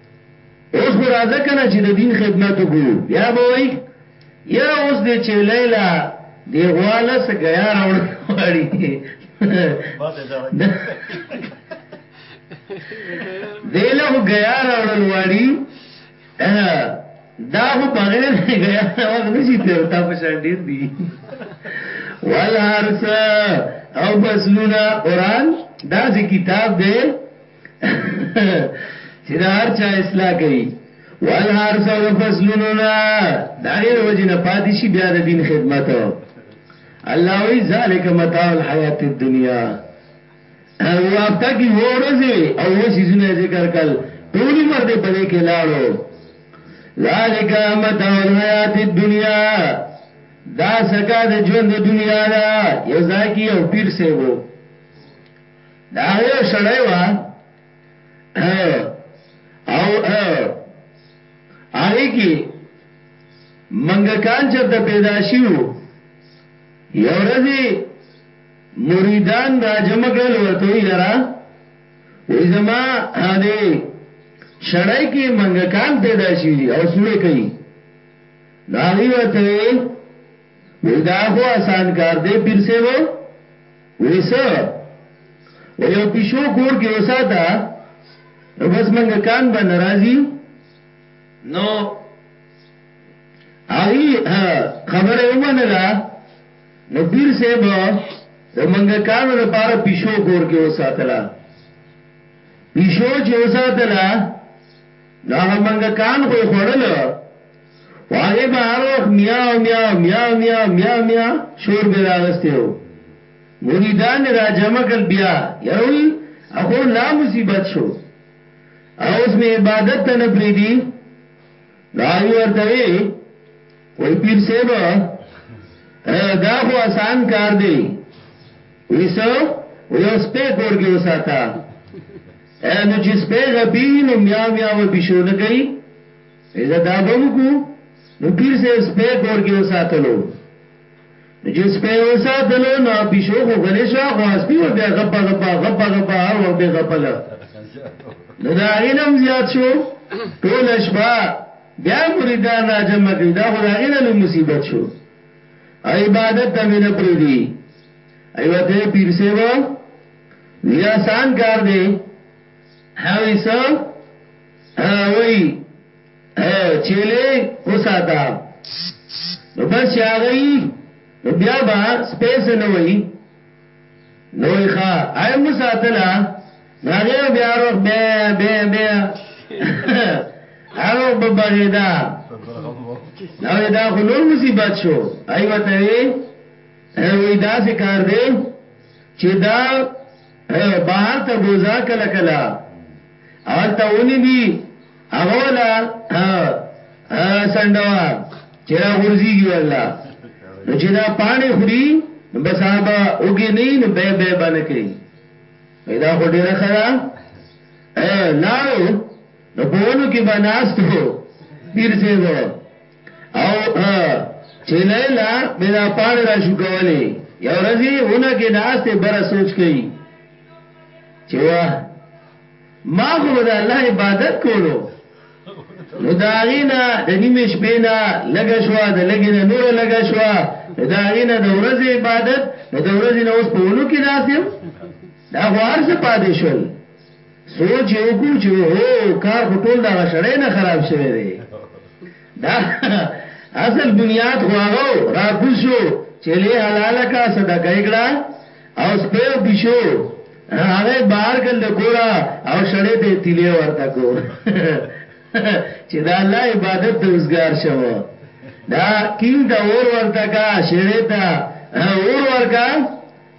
Speaker 1: اوس خو راځه کنه چې د دین خدمت وکړو بیا به وای یره اوس دې چې لیلا دی غواله څه غیا راوړ واړی دیله غیا راوړل واړی دا خو بغیر غیا وخت نشي تر تا په شان ډیر دی والحرس او فصلونه قران دا ځکه کتاب دی چې دا هر چا اصلاح کوي وال هر څو فصلونو نه دا غیر وجه نه پاتې شي بیا د دین خدمت الله وی ذالک متاع الحیات الدنیا او هفته کې ورځي او وسیزونه ذکر کړل ټول عمر دې په دې کې لاړو ذالک متاع الحیات الدنیا دا سکا د ژوند دنیا دا یو ځای کې یو پیر سیبو دا یو سړی و او هغه کې منګکان چرته پیدا شیو یو ورځ مریدان را جمع کړل ورته یرا وې زما هده شړای کې منګکان پیدا شي او سوې کوي دا وی وته وی دا خو آسان کار دی پیر سیبو وی سه وی یو پیشو کور کې وساته نو بس منګه کان به ناراضي نو هغه خبره ومنله نو پیر صاحب د منګه کانو لپاره پیشو کور کې وساتله پیشو چې وساتله نو هغه منګکان خو یې خوړل خو هغې به هر وخت میاو میاو میاو میاو میاو میا شور به یې راغستی و مریدان یې را جمع کړل بیا یاره وایي اخو لا مصیبت شو او اوس مې عبادت ته نه پرېږدي نو هغوی ورته وی وایي پیر صاحب دا خو اسان کار دی ویسو یو سپی کور کې وساته ای نو چی سپی غپی نو میاو میاو پیشو نه کوي ایزه دا به موږ نو پیر صاحب سپی کور کې وساتلو نو چې سپی وساتلو نو پیشو خو غلې شو خو سپی و بیا غپا غپا غپا غپا هر وخت به غپله نو دا غینم زیات شو ټول شپه بیا مریدان را جمع کړي دا خو دا غینه لوی مصیبت شو عبادت ته مینه پری دی ایوته پیر سیبو دی آسان کار دی هغه څه وای چیلې وساته نو بس یاغی نو بیا با سپیس نه وای نو ښا ایم وساتلا هغه بیا روخ به به به هغه په بغیدا نو دا خو نور مصیبت شو ایوته وای داسې کار دی چې دا بهر ته بوزا کله کله آلته ونی دی هغه ولا سندوا چې را غورځيږي ولا نو چې دا پانی خوري بسابا اوګي نه نو به به باندې کوي پیدا خو ډیره خدا لاو نو په ونو کې بناستو پیر سیبو او چیلې لا مې دا پاړې را شو کولې یو ورځې ونه کې ناشته بره سوچ کړي چې واه ما خو به د الله عبادت کولو نو داغینا د نیمه شپې نه لګا شو د لګینه نور لګا شو داغینا د ورځې عبادت د ورځې نه اوس په ونو کې ناشته دا خو هر څه پاتې شول سوچ یې وکړو چې اوهو کار خو ټول دغه شړې نه خراب شوی دی دا اصل بنیاد خو هغه را کوز شو چې له حلاله کا صدقه یې کړه او سپیو پښو هغه بار کړ د کورا او شړې ته تیلې ورته کو چې دا الله عبادت د اوسګار شوو دا کینګ دا اور ورته کا شړې ته اور ورکا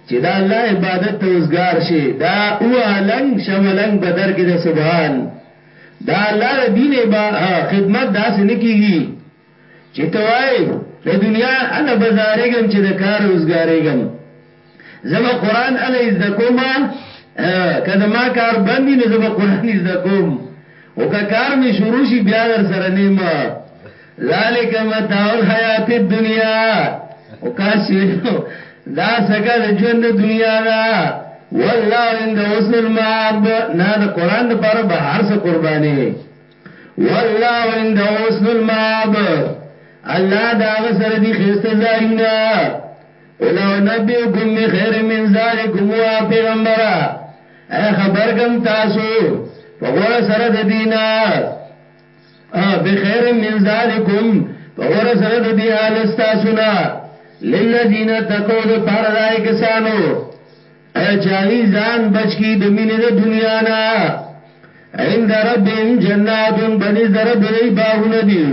Speaker 1: چې د الله عبادت ته اوزګار شې دا اوه لنګ شملنګ په در کې د سبحان د الله د دین خدمت داسې نه کیږي چې ته وایې د دنیا اله بزارېږم چې د کار اوزګارېږم زه به قرآن اله زده کوم که زما کار بندي نو زه به قرآن زده کوم او که کار مې شروع شي بیا در سره نیمه ذالک متاع الحیات الدنیا او کاسینو دا سکه د ژوند دنیا دا والله عند حسن المعاب نه د قران د پر به هر څه قرباني والله عند حسن المعاب الله دا غسر دي خسته زایونه ولو نبيكم بخير من ذلكم وا پیغمبره اے خبر کم تاسو په غوړه سره د دینه بخیر من ذالکم غور سره د دی حال استاسونا للذین تقو د پار دای کسانو چاغي ځان بچ کی د مینې د دنیا نه عند ربهم جنات بنی در بری باغونه دی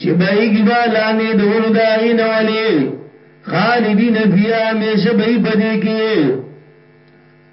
Speaker 1: چې بایګی با لاندې دونو دای نه ولې خالدین فیها همیشه به پدې کې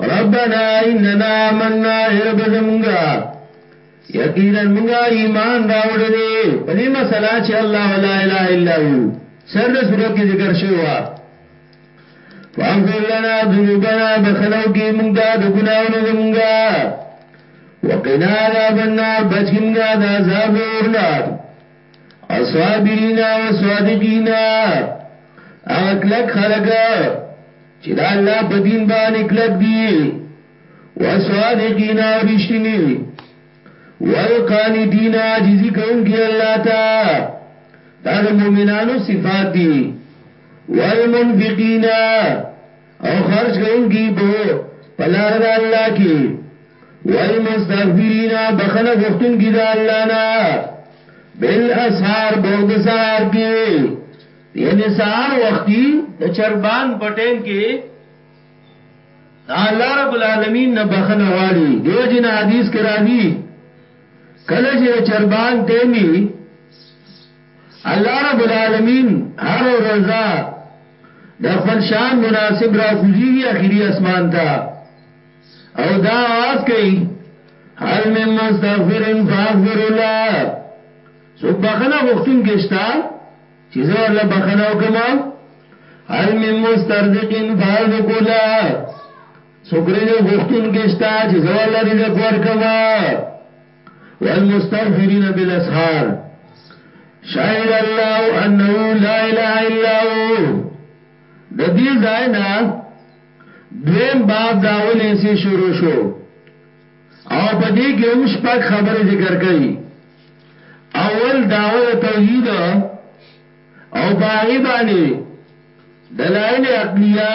Speaker 1: ربنا اننا مننا رب زمونږه یقینا مونږه ایمان راوړل په دې مسله چې الله ولا اله الا هو سر د صورت کې ذکر شوی و فاغفر لنا ذنوبنا بخنو کې مونږ دا د ګناونو زمونږه وقنا عذاب النار بچ کې مونږه د عذاب ورنه اصابرین او صادقین هغه کلک خلک چې دا الله په دین باندې کلک دي او صادقین او رښتینی والقانتین عاجزی کوونکی الله تا دا د مؤمنانو صفات دي والمنفقین او خرج کوونکی دو په لار د الله کې وای مستغفرین بخنه غختون کی دا الله نا بل اسحار بغد سحار کی یعنی سحار وقتی د چربان په ټیم کې دا الله رب العالمین نه بخنه غواړي دیو جن حدیث کې راځي کله چې چربان ټیمی الله رب العالمین هر روزه د خپل شان مناسب را خوځيږي اخیری اسمان ته او دا आवाज کوي هل من مستغفر فاغفر الله سوک بخنه غختون کشتا چې زه ورله بخنه وکم هل من مسترزق فارزق الله سوک رزق غختون کشتا چې زه ورله رزق ورکم والمستغفرین بالاسحار شاهد الله انه لا اله الا هو د دې ځای نه دویم باب داولې سي شروع شو او په دې کې هم شپږ خبرې ذکر کړي اول داوه توحید او باغی باندې دلائل عقلیه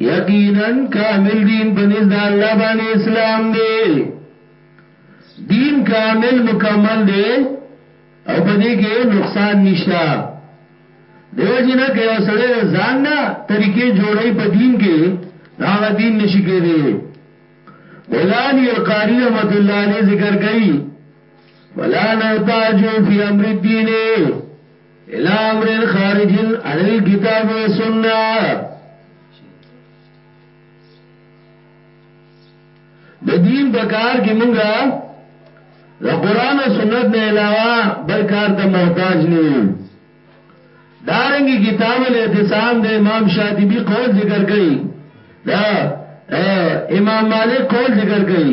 Speaker 1: یقینا کامل دین په نزد الله باندې اسلام دی دین کامل مکمل دی او په دې کې نقصان نشته دیو جنا کې اوسړه ځان نه طریقې جوړې په دین کې هغه دین نشي کېږي مولا علی القاری رحمت الله علیه ذکر کوي ولا نحتاج فی امر الدین الى امر خارج عن الكتاب والسنه د دین په کار کې مونږه د قران او سنت نه علاوه بل کار ته محتاج نه یو دارنګي کتاب الاعتصام د امام شاطبی قول ذکر کړي دا امام مالک قول ذکر کړي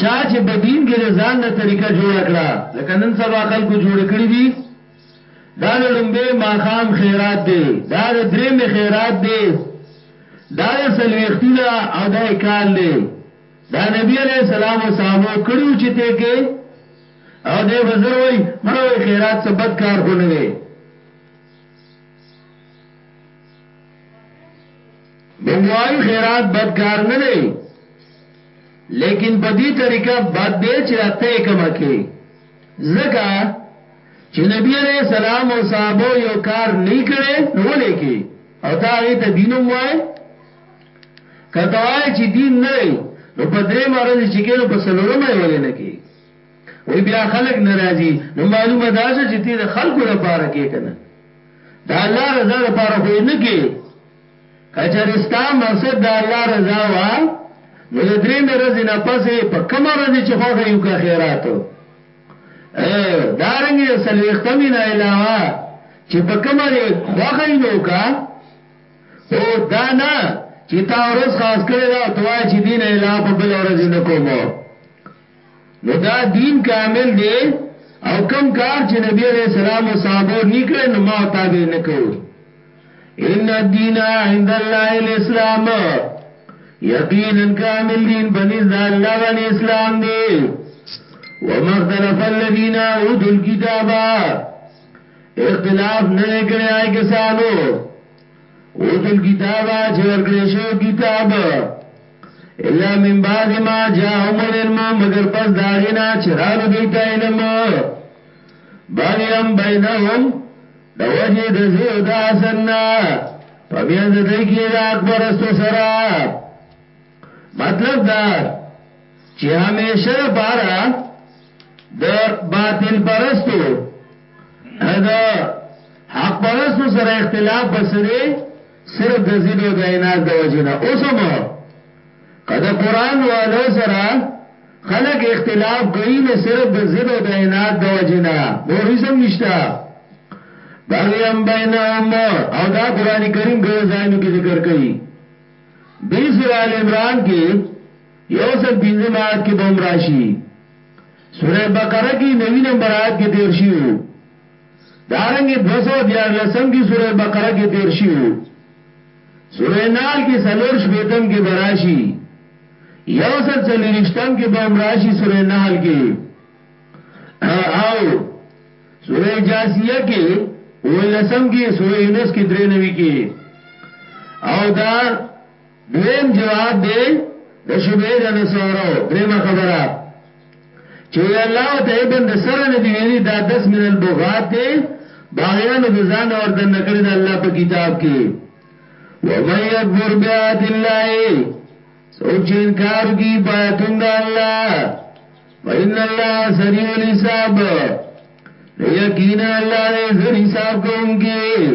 Speaker 1: چا چې په دین کې د ځان نه طریقه جوړه کړه لکه نن سبا خلکو جوړ کړی دي دا د لومبه ماخام خیرات دی دا د درې می خیرات دی دا د سلويختی دا او دا کال دی دا نبی علیہ السلام او صحابه کړیو چې ته کې او دې بزر وای مړوي خیرات څه بد کار خو نه وي مونږ وایو خیرات بد کار نه دی لیکن په دې طریقه بد دی چې اته کما کې زکه چې نبی عليه السلام او صحابه یو کار نه کړي نو لیکي او تا هغه ته دینم وای کته وای چې دین نه نو په درې مرز چې کینو په سلورم یې ولې نه کی وی بیا خلک ناراضي نو معلومه ده چې تی د خلکو لپاره کې کنه دا الله رضا لپاره خو نه کې کچری ستا مقصد د الله رضا وا نو د درې مې رضی نه پسې په کم رضی چې خوخه یو کا خیراتو او دارنګ د سلوختمی نه علاوه چې په کم دی خوخه نو کا او دا نه چې تا ورځ خاص کړی دا توای چې دین علاوه په بل ورځ نه کومو نو دا دین کامل دی او کم کار چې نبی علیہ السلام او صحابه نه کړي نو ما او تا به نه کوو ان الدین عند الله الاسلام یقینا کامل دین بنز د الله باندې اسلام دی ومختلف الذين اوتوا الكتاب اختلاف نه کړی آی کسانو اوتوا الكتاب چې ورکړې شو کتاب الا من بعد ما جاءهم العلم مگر پس داغینا چرالو دیتا علم بغیم بینهم د وجه د زی او د حسد نه پمیان د دای کې د اکبر استو سره مطلب دا چې همیشه لپاره د باطل پرستو دا حق پرستو سره اختلاف بسره صرف د ضد او د عناد د وجه نه اوس هم که د قران والو سره خلق اختلاف کوي نو صرف د ضد او د عناد د وجه نه نور هیڅ هم نشته باغی هم بینهم او دا قران کریم ګور ځایونو کې ذکر کوي دې سورہ ال عمران کې یو سل پنځم آیت کې بوم راشي سورہ بقره کې نوی نمبر آیت کې تیر شیو دارنګه دوه سوه دیارلسم کی سوره بقره کی تیر شیو سوره نال کی سلور شپیتم کی براشی یوسل چلیرشتم کی بهم راشی سوره نحل کی او سوره جاسیه کی ولسم کی سوره یونس کی درینوی کی او دا دویم جواب دی د شبهه د نصارو دریمه خبره چې الله ته ابن د سره نه دی ویلي دا دس من البغات دی باغیانو د ځان اوردن نکړي د الله په کتاب کې ومن یکفر بیات اللہ سوک چه انکار کی پایتون دا اللہ فإن اللہ سریع الحساب لیکین اللہ دے زر حساب کون کی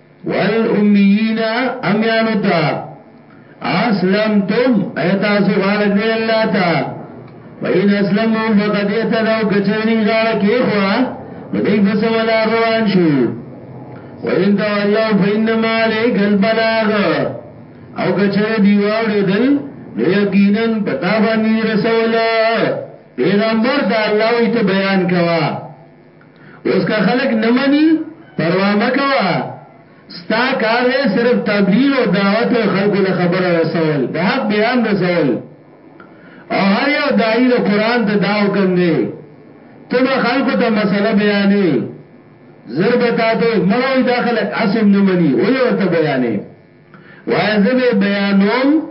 Speaker 1: والامیین امیانو تا اسلمتم ایتا سو غاړه کړی الله تا وین اسلمو فقد یتدو کچری غاړه کې خوا ندی بس ولا روان شو وین تو الله فینما علیک البلاغ او کچری دیواو دل نو یقینا پتا باندې رسول پیغمبر ته الله وی ته بیان کوا اوس که خلک نه مني پروا مه کوه ستا کار دی صرف تبلیغ او دعوت او خلکو له خبره رسول د حق بیان رسول او هر یو داعی د قران ته دا حکم دی ته به خلکو ته مسله بیانې ضربتا ته مړوي دا خلک اسم نه مني او یو ته بیانې وای زه به بیانوم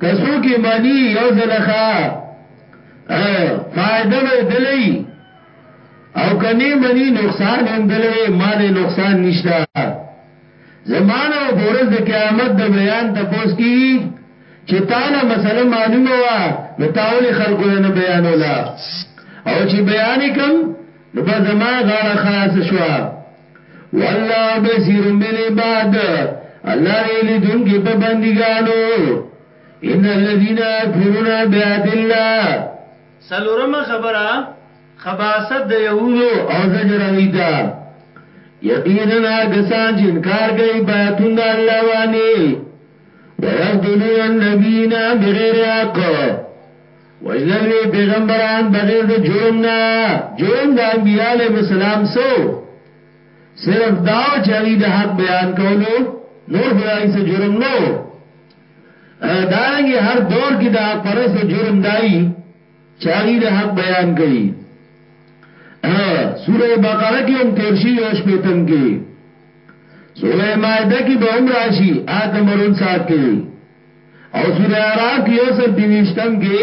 Speaker 1: کسو کې مانی یو ځلخه فائدہ به دلی او که نه منی نقصان هم دلوی مال نقصان نشتا زمان او بورز د قیامت د بیان تپوس کی چې تاله مسله معلومه وا نو تاول خلکو نه بیانولا او چې بیان کم نو په زما غاړه خلاص شو والله بصیر بالعباد الله دې لیدونکي په بندګانو ان الذين يكفرون بآيات الله
Speaker 2: څلورمه خبره خباثت د
Speaker 1: یهودو او زجر هغوی ته یقینا کسان چې انکار کوي بیاتون د الله باندې ويقتلون النبیین بغیر حق وجلل وی پیغمبران بغیر د جرم نه جرم د انبیاء علیهم السلام سو صرف داو چاوی د حق بیان کولو نور خدای سے جرم نو دارنګ هر دور کې د حق پرست جرم دای چې هغه د حق بیان کوي سوره بقره کې هم تیر شي یو شپې تم کې سوره مائده کې به هم راشي آکه مرون سات کې او سوره اعراف کې یو سر دیوشتم کې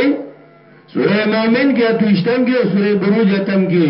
Speaker 1: سوره مومن کې اتوشتم کې او سوره بروج اتم کې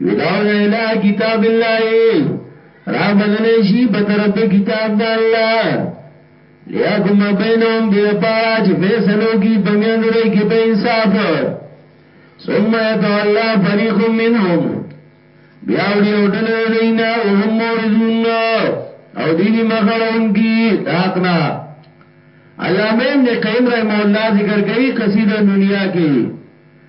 Speaker 1: یدعون الى کتاب الله را بللی شي په طرف د کتاب د الله لیاکم بینهم دی پارا چې فیصلو کی پمیند دی کې په انصاف ثم يتولى فريق منهم بیا وړي او ډله دینا او هم مورزون او دی دی مخړون کی داقنا علامه ابن قیم رحم الله ذکر کوي قصیده نونیا کې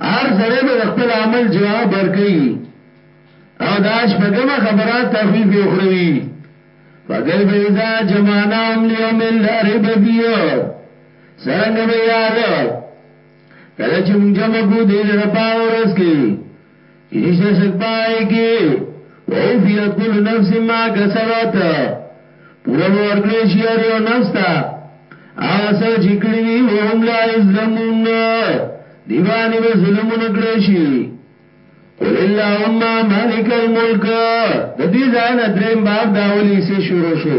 Speaker 1: هر سره به خپل عمل جواب ورکړي او دا شپږم خبره تخفیف اخروی فکیف اذا جمعناهم لیوم لا ریب فیه سرنګ به یاد کله چې موږ جمع کو دې لپاره ورس کې هیڅ شک پای کې ووفیت کل نفس ما کسبت پورا ورکړې شي هر یو نفس ته هغه څه چې کړی وي وهم لا یظلمون دیوانه به ظلم نکړي شي قل اللهم مالک الملک د دې ځای نه دریم باب دا ولې سي شروع شو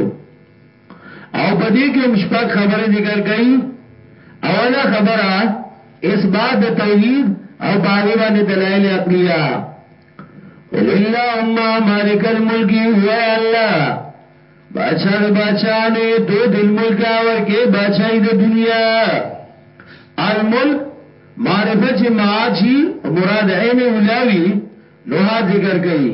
Speaker 1: او په دې کې هم شپږ خبرې ذکر کوي، اوله خبره اثبات د توحید او په هغې باندې دلایل عقلیه، قل اللهم مالک الملک وایه الله باچا د باچاهانو یې تؤتي الملک ورکې باچاهي د دنیا الملک معرفه چې معاد شي مراد عین اولاوي نو هات ذکر کوي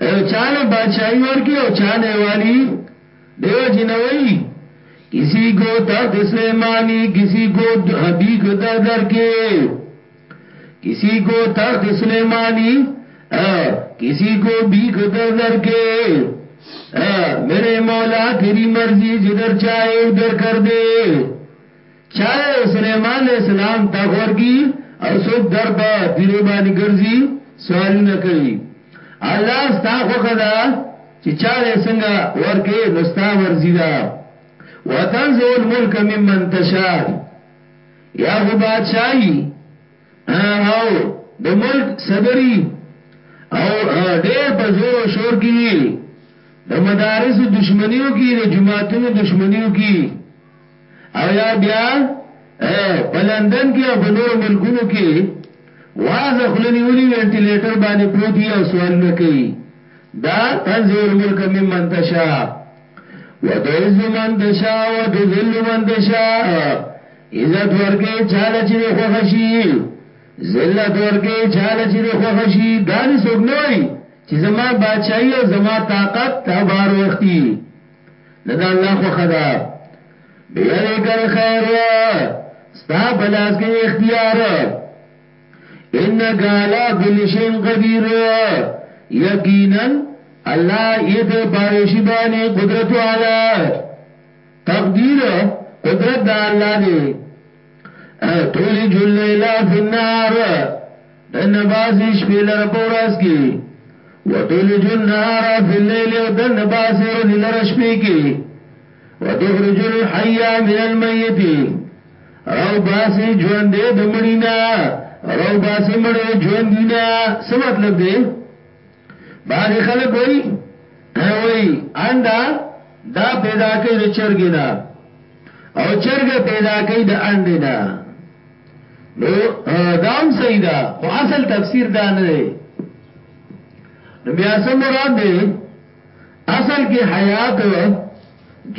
Speaker 1: چان بادشاہی اور کی چانے والی دیو جی کسی کو تخت سلیمانی کسی کو بھی قدر در کے کسی کو تخت سلیمانی کسی کو بھی قدر در کے میرے مولا تیری مرضی جدھر چاہے ادھر کر دے چايه سليمان عليه السلام تا غور کی او سوک در په پیرو باندې ګرځي سوالونه کوي الله ستا خوخه دا چې چاله څنګه ورکه نستا مرزي دا وتنزع الملک ممن تشاء یا خو بادشاہي او د ملک صدري او ډېر په زور او شور کې د مدارس دشمنیو کې د جماعتونو دشمنیو کې او یا بیا په لندن کې او په نورو ملکونو کې واز خلنی ولي وینټیلیټر باندې پروتي او سوالونه کوي دا تنزع الملک ممن تشا وتعز من تشا وتذل من تشا عزت ورکه چاله چې خوښ شي ذلت ورکه چاله چې خوښ شي دا دې څوک نه وي چې زما بادشاہي او زما طاقت تبار وختي نه دا الله خو خدا بیا دې کړ خیر ستا بلاس کې اختیار انک علی کل شیء قدیر یقینا الله یې په پاریشی باندې قدرت والا تقدیر قدرت د الله دی تولج اللیل فی النار دنه باسي شپې لره پورس کی وتولج النهار فی اللیل او دنه باسي ورځې لره شپې کی وتخرج الحي من المیت راو باسي ژوند دې د مړینا راو باسي مړې ژوند دینا څه مطلب دی بعضې خلک وایي که وایي انډه دا پیدا کوي د چرګې نه او چرګه پیدا کوي د انډې نه نو دا هم صحیح ده خو اصل تفسیر دا نه دی نو بیا څه مراد دی اصل کې حیات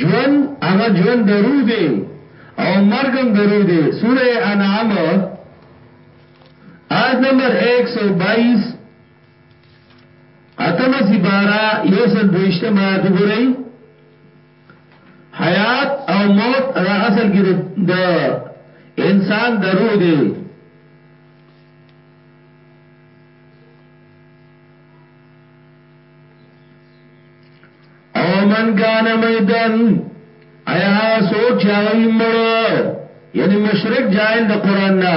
Speaker 1: ژوند هغه ژوند درو دی او مرګم درو دی سوره انعام آیت نمبر 122 اتم سپارا یو سل دویشت مات گرئی حیات او موت دا اصل کی دا انسان دا روح دے او من کان میدن ایا سوچ چاوی مړو یعنی مشرک جاهل د قران نه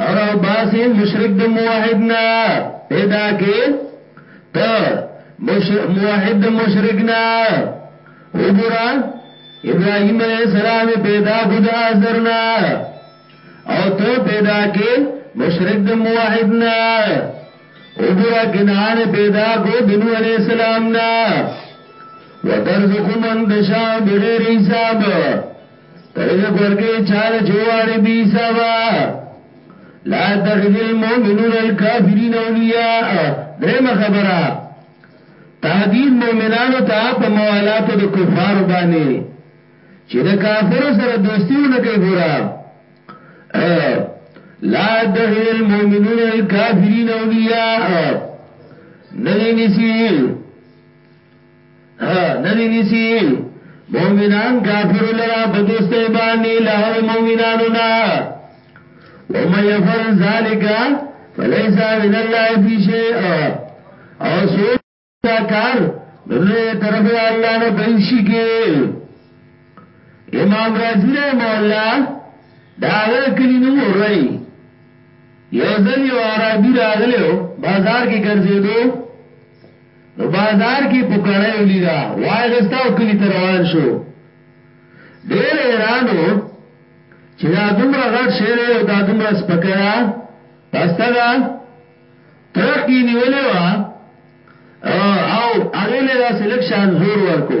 Speaker 1: او راو باسي مشرک د موحد نه پیدا کې ته موحد د مشرک نه وګورا ابراهيم عليه السلام پیدا کو د ازر نه او ته پیدا کې مشرک د موحد نه وګورا کنان پیدا کو د نوح عليه السلام نه وترزق من تشاء بغیر حساب ترزق ورکی چال چواری بی سابا لا تخذ المؤمنون الكافرین اولیاء درم خبرہ تهدید مؤمنانو ته په موالاتو د کفارو باندې چې د کافرو سره دوستیونه کوي ګورا لا تخذ المؤمنون الكافرین اولیاء نغی نسی ندی نسی مومنان کافر لرا بدوست ایبانی لهو مومنانو نا ومن یفعل ذالکا فلیسا من اللہ فی شیئ او سوک دا کار ننوی طرف اللہ نا پیشی کے امام رازی رحم اللہ دا آغا کلی نو رئی یو زل یو عربی راغلیو بازار کی گرزیدو نو بازار کې پکړای ولیدا واغستا او کلی ته روان شو ډېر حیرانو چې دا دومره غټ شعر او دا دومره سپکړه پسته دا ترقی نیولې وا او هغه له سلیکشن زور ورکو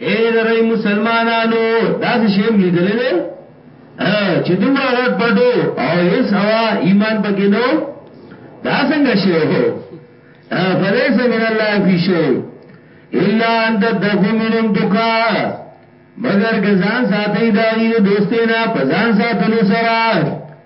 Speaker 1: اې نرۍ مسلمانانو! داسې شی هم لیدلی دی چې دومره غټ پټو او هیڅ هوا ایمان پکې نو دا څنګه شی هو فلیس من الله فی شی الا ان تتقوا منهم تقا مگر که ځان ساتي دا غیر دوستینا په ځان ساتلو سره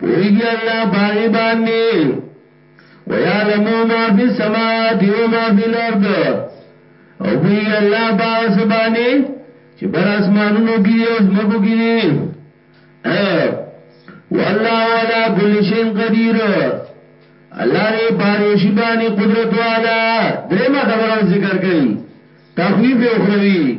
Speaker 1: پوهیږي الله باغی باندې ويعلمو ما فی السماوات و ما فی الارض او پوهیږي الله باغ سبانی چې بر اسمانونو کې دی او زمکو کې دی والله ولا کل شین قدیر الله دې پاره شی باندې قدرت والا درېما خبره ذکر کړي تخویف اخروی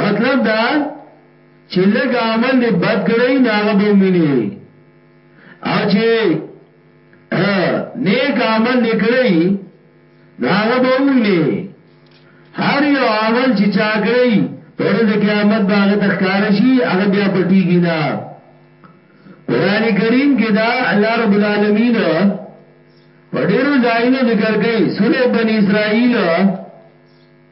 Speaker 1: مطلب دا چې لږ عمل دې بد کړی نه هغه به ومني او چې نیک عمل دې کړی نه هغه به ومني هر یو عمل چې چا کړی پرز قیامت باغ تخکار شي هغه بیا پټیږي نه قران کریم کې دا الله رب العالمین په ډیرو ځایونو ذکر کوي سورې بنی اسرائیل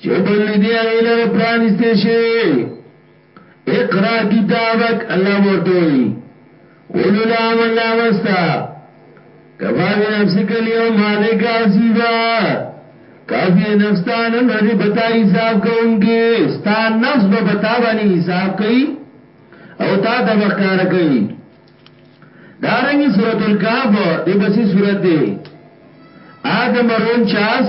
Speaker 1: چې وبللي دي هغې لره پرانیستې شوې اقرا کتابک الله ورته وایي قولو له عمل نامه ستا کفا بی نفسک الیوم علیک حسیبا کافی نفس تا نن رجی پتا حساب کونکی ستا نفس با پتا بانی حساب کئی او تا تا بخکار کئی دارنگی سورت القاف دی بسی سورت دی آیت نمبر انچاس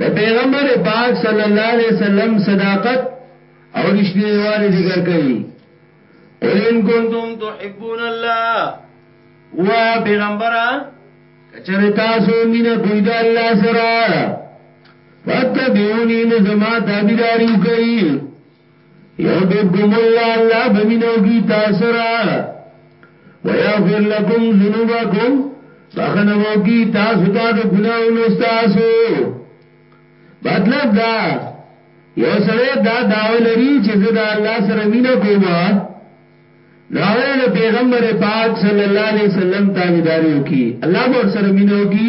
Speaker 1: د پیغمبر پاک صلی الله علیه وسلم صداقت او رښتینی والی ذکر کړي قل ان کنتم
Speaker 2: تحبون الله و پیغمبره
Speaker 1: کچره تاسو مینا کوی د الله سره فتبعونی نظما تابیداری کوي یحببکم الله الله بمینو کی تاسرا ویغفر لکم ذنوبکم بخنبو کی تاسو تا د گناہونو تاسو مطلب دا یو سره دا داو لري چې زه د الله سره مینا کوم ناغه د پیغمبر پاک صلی الله علیه وسلم تابعداري وکي الله مور سره مینا وکي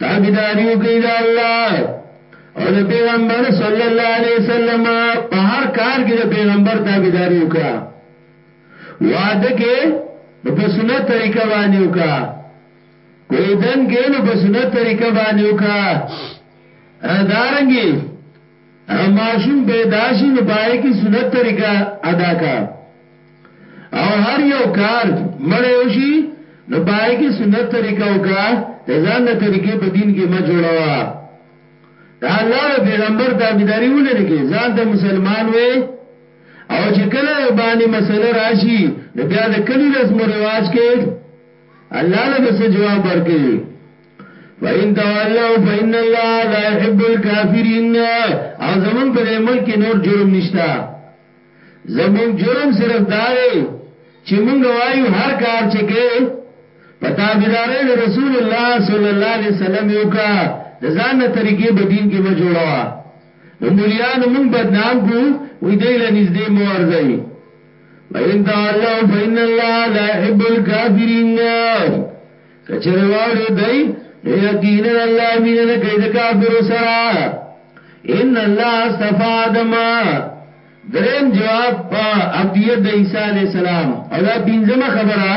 Speaker 1: تابیداری وکړئ د الله او د پیغمبر صلی الله علیه وسلم په هر کار کې د پیغمبر تابیداری وکړه واده کې نو په سنت طریقه باندې وکړه کویدن کې نو په سنت طریقه باندې وکړه دارنګي او ماشوم پیدا شي نو پای کې سنت طریقه ادا کا او هر یو کار مړ یو شي نو پای کې سنت طریقه وکا ځان له طریقې په دین کې ما جوړوا دا الله او پیغمبر تابعداري ولې نه کې ځان ته مسلمان وې او چې کله باندې مسله راشي نو بیا د کلی رسم او رواج کې الله له بس جواب ورکړي وَإِن تَوَلَّوْا فَإِنَّ اللَّهَ لَا يُحِبُّ الْكَافِرِينَ او زمون په ملک کې نور جرم نشتا زمون جرم صرف دا دی چې مونږ وایو هر کار چې کې پتا بيدارې د رسول الله صلی الله علیه وسلم یو کا د ځان نه طریقې بدین کې ما جوړوا نو مليان مونږ بدنام کو وې دې له نږدې مو ورځي وَإِن تَوَلَّوْا فَإِنَّ اللَّهَ لَا يُحِبُّ الْكَافِرِينَ که چېرې واورې دی نو یقینا الله مینه نه کوي د کافرو سره ان الله استفا آدم دریم جواب په عبدیت د عیسی علی السلام او دا پنځمه خبره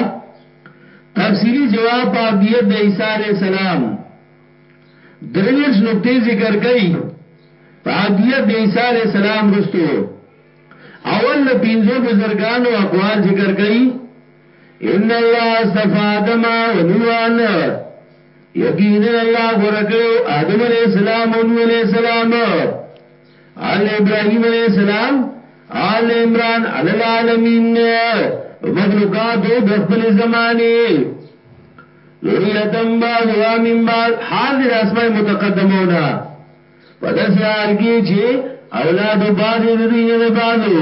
Speaker 1: تفصیلی جواب په عبدیت د عیسی علی السلام درویش نقطې ذکر کړي په عبدیت د عیسی علی السلام رستو اول پنځو بزرګانو اقوال ذکر کړي ان الله استفى آدم ونوان یقینا الله غره کړو آدم علیہ السلام او نوح علیہ السلام آل ابراهیم علیہ السلام آل عمران علی العالمین مخلوقات د خپل زمانه ذریتم بعض و من بعض حال د اسماء متقدمونا پداسه حال کې چې اولاد بعض د دینه بعضو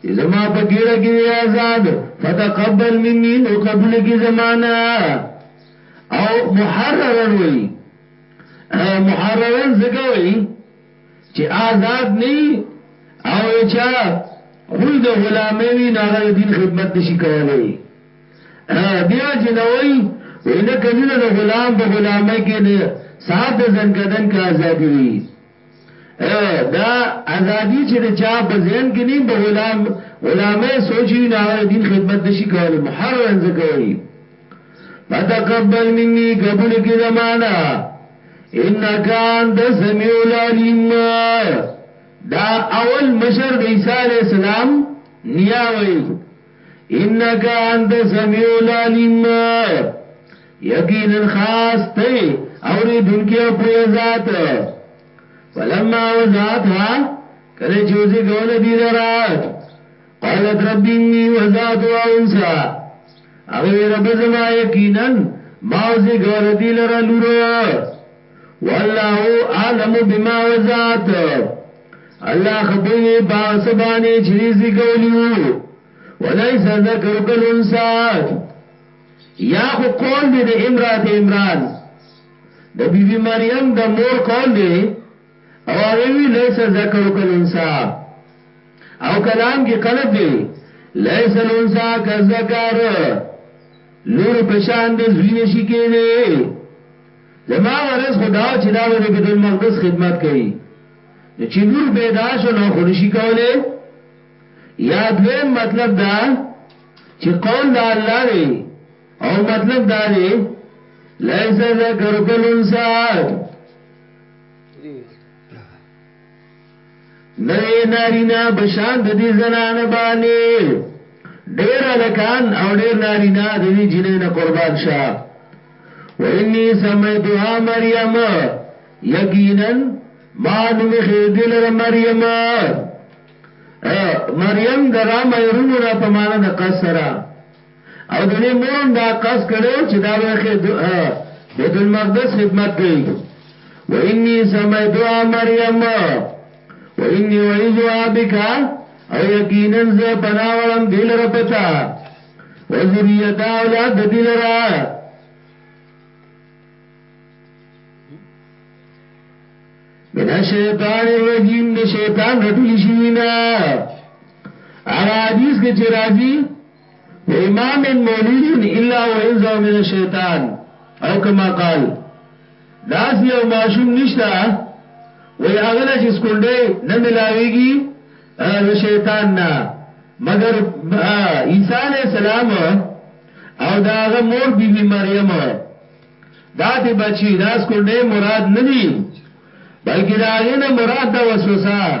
Speaker 1: چې زما په ګیړه کې دی آزاد فتقبل مني نو قبول کی زمانہ او محررن وي محررن ځکه وي چې آزاد نه او چا خوی د غلامه وی ناغه دین خدمت نشي کولای بیا جنوي وینه کزنه د غلام په غلامه کې نه سات د زنکدن کې آزادي وي اے دا ازادي چې د چا په ذهن کې نیم په غلام غلامه سوچي نه هغه دین خدمت نشي کولای محرم ځکه وایي فتقبل مني قبول کې زمانہ انك انت سميع العليم دا اول مشر د عیسی علی السلام نیا وایي انك انت سميع العليم یقینا خاص ته اوري دونکي او په ذات فلما وزاتها کله چې وزي ګول دي لرا قالت رب اني وزات وانسا او رب زما یقینا ما وزي ګول دي لرا لورو والله اعلم بما وزات الله خبوی باغ سبانی چری زیگولیو ولیس ذکر کل انسا یا خو قول دی دی امرات امران د بی بی مریم د مور قول دی او هغه وی لیس ذکر کل انسا او کلام کې قلب دی لیس الانسا کذکر لور پشان دی زوی نشی کې دی زما غرض خو دا و چې دا به د بیت المقدس خدمت کوي نو چې نور پیدا شو نو خو نشي کولی یا دویم مطلب دا چې قول دا الله دی او مطلب دا دی لیس ذکر کلنسا نوې نارینا بشان د دې زنانه باندې ډېر الکان او ډېر نارینا د دې جنې نه قربان شه و انی سمیتها مریم یقینا ما نوم خېدل ر مریم مریم درا مېرونو را په معنا د قصره او د دې مور هم دا قصد کړی و چې دا به بیت المقدس خدمت کوي و انی سمیتها مریم و انی اعوذها بک او یقینا ز پناه غړم دل رپتا و ذریتا اولاد د دل را من الشیطان الرجیم د شیطان رټل شوینا هغه حدیث کې چې راځي وامام مولود الا وينزع من الشیطان او کما قال داس یو ماشوم نشتا وی اغلا چې سکونډه نه ملاویږي د شیطان نه مگر عیسی علی السلام او داغه مور بی بی مریم داتې بچی داس کونډه مراد ندی بلکې داغه نه مراد د وسوسه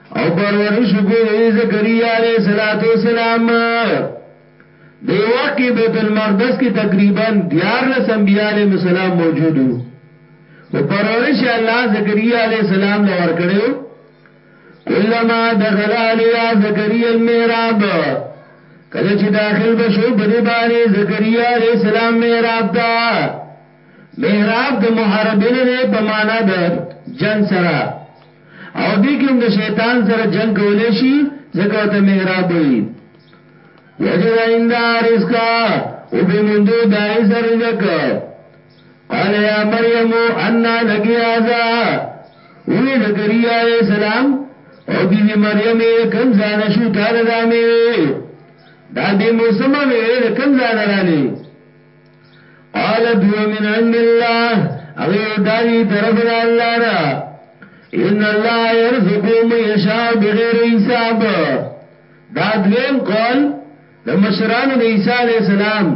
Speaker 1: او پرورش ګوی زکریا علیہ الصلات والسلام دی وخت کې بیت المقدس کې تقریبا 14 انبیاء علیہ السلام موجودو او پرورش الله زکریا علیہ السلام لور کړو کلمہ دخل علیا زکریا المحراب کله چې داخل بشو بری باندې زکریا علیہ السلام محراب دا محراب د محاربینه دی په معنا د جنګ سره او دې کې هم د شیطان سره جنگ کولای شي ځکه ته محراب وي وجد عند رزق او به مندو دای سر رزق قال یا مریم ان لك هذا او زکریا علیہ السلام او بی بی مریم کم زانه شو تعالی دا میوه دا بی موسمه میوه کم زانه رالی قال بيو من عند الله اغه داوی طرف د الله نه ان الله يرزق من يشاء بغیر حساب دا دویم قول د مشرانو د عیسی علی السلام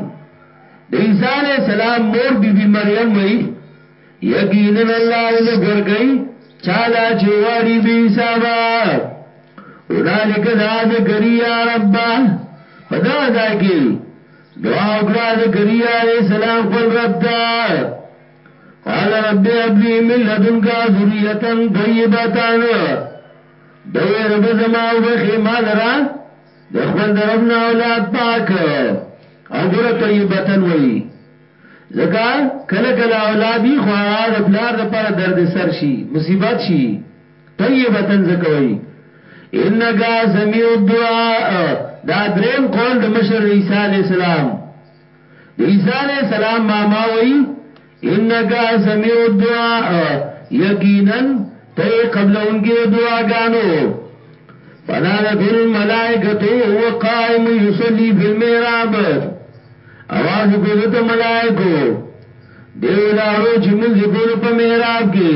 Speaker 1: د عیسی علی السلام مور بی بی مریم وای یقینا الله رزق ورکي چاله چې واری بی حساب اولئک ذا ذکریا ربه فدا ذاکی دعا وکړه زکریا علیہ السلام خپل رب ته قال رب ابلی من لدنک ذریه طیبه دوی رب زما وبخې مال را د خپل درب نه اولاد پاک او ګره طیبتن وای زکا کله کله اولادی خو هغه د پلار د پر درد سر شي مصیبت شي طیبه ځکه وایي انک سمیع الدعاء دا دریم قول د مشر عیسی علی السلام د عیسی علی السلام ماما وی انک سمیع الدعاء یقینا ته قبلونګي د دعاګانو فنادت الملائکه هو قائم یصلی فی المحراب اواز کو د ملائکو دیو لاړو چې مونږ کول په محراب کې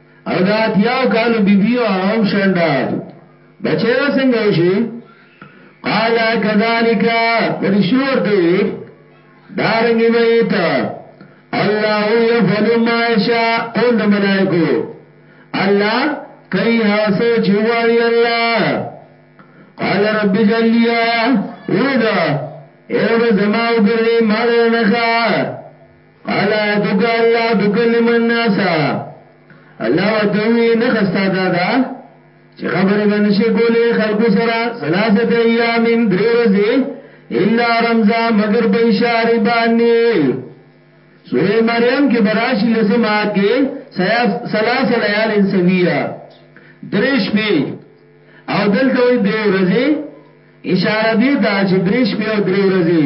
Speaker 1: او د اتیاو کالو بیبیو هغه هم شنډه بچی به څنګه وشي قال كذلك فرشتو ورته وي دارنګي بیت الله يفعل ما يشاء قول د ملائکو الله کوي هغه څه چې غواړي الله قال رب اجعل لي آية ودا اے رب زما وګرځي مال نه الا دک الله دکلم الناس الله وتوی نه خستا دا دا چې خبرې بنشي کولې خلکو سره ثلاثه ایام درې ورځې الا رمزا مگر په اشاره باندې سوره مریم کې براشي لسمات کې سلاس لیال سویه دریش پی او دلته وی دری ورځې اشاره دی دا چې دریش پی او دری ورځې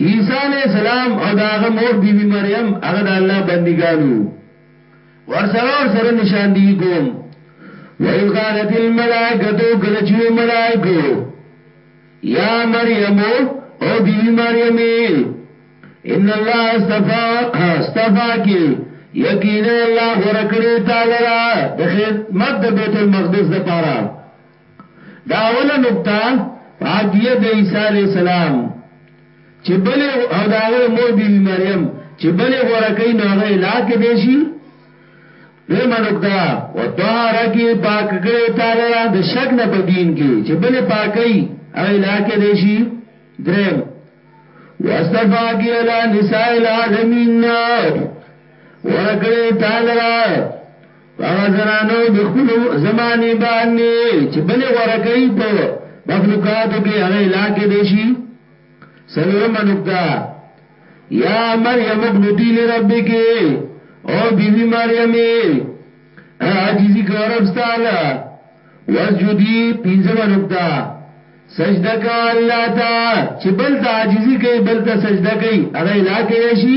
Speaker 1: عیسی علیه السلام او د هغه مور بی بی مریم هغه د الله بندګان وو ورسره ورسره نشاندهي کوم وَإِذْ قَالَتِ الْمَلَائِكَةُ کله چې وی ملائکو یا مریم او بی بی مریم ان الله استفا استفا کی یقینا الله غره کړی تعالی را د خدمت د بیت المقدس لپاره دا اوله نکته په عدیه د عیسی علیه السلام چې بلې او د هغه د مور بیبي مریم چې بلې غوره کوي نو هغه یې لا کېدای شي دویمه نکته وطهره کې پاک کړی تعالی را د شک نه په دین کې چې بلې پاکي هغه لا کېدای شي دریم واستفا کی علی نساء العالمین ورکړی تعالی را هغه زنانو د خپل زماني باندې چې بل غوړه کوي په مخلوقاتو کې هغه علاقه دي شي سلورم نقطه یا مریم اقنتی لربک او بی بی مریم عاجزی کو رب تعالی وسجدی پنځم نقطه سجده کو الله تا چې بل ته عاجزی کوي بل ته سجده کوي هغه علاقه دي شي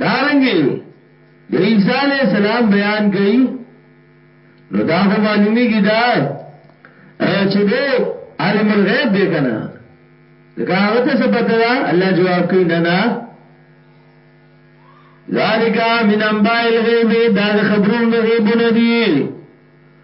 Speaker 1: دارنګي د عیسی علی السلام بیان کړي نو دا خو معلومی کی دا چې دې عالم الغیب دې کنه دا هغه ته څه پته ده الله جواب کوي نه نه ذالک من انباء الغیب دا خبرونه غیبونه دي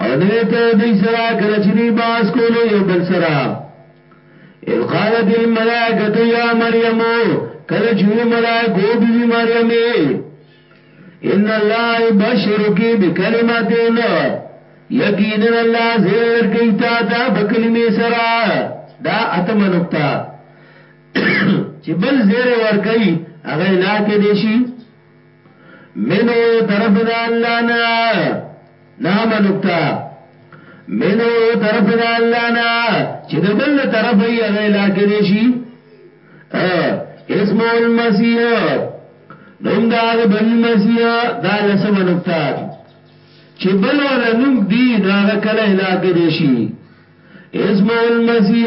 Speaker 1: او نوې ته دوی سره کله چې دوی باس کولو یو بل سره اذ قالت الملائکه یا مریم کله چې ملائکه او بی مریم ان الله بشرک بکلمتین یقینا الله زیر ورکی تا تا بکلمه سره دا اتم نقطه چې بل زیر ورکی هغه لا کې دیشي منو طرف د الله نه نامه نکته منو طرف دا اللہ نا چه دا بل طرف ای اغیلا کده شی اسم المسیح نوم دا آغا بنی مسیح دا لسم نکتا چه بل والا نوم دی نو آغا کل الا کده شی اسم المسیح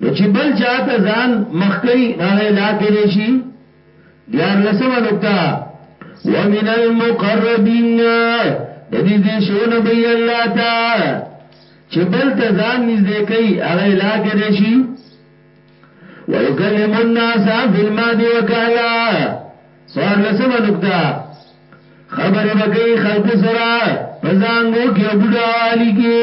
Speaker 1: نو چې بل چاته ځان مخ کوي هغه لا کېدې شي دیار لسمه نقطه ومن المقربین د دې دې شو نبی الله تا چې بل ته ځان نږدې کوي هغه لا کېدې شي ويكلم الناس في الماضي وكهلا سوار لسمه نقطه خبرې بکې خلکو سره پزانګو کې بډاوالي کې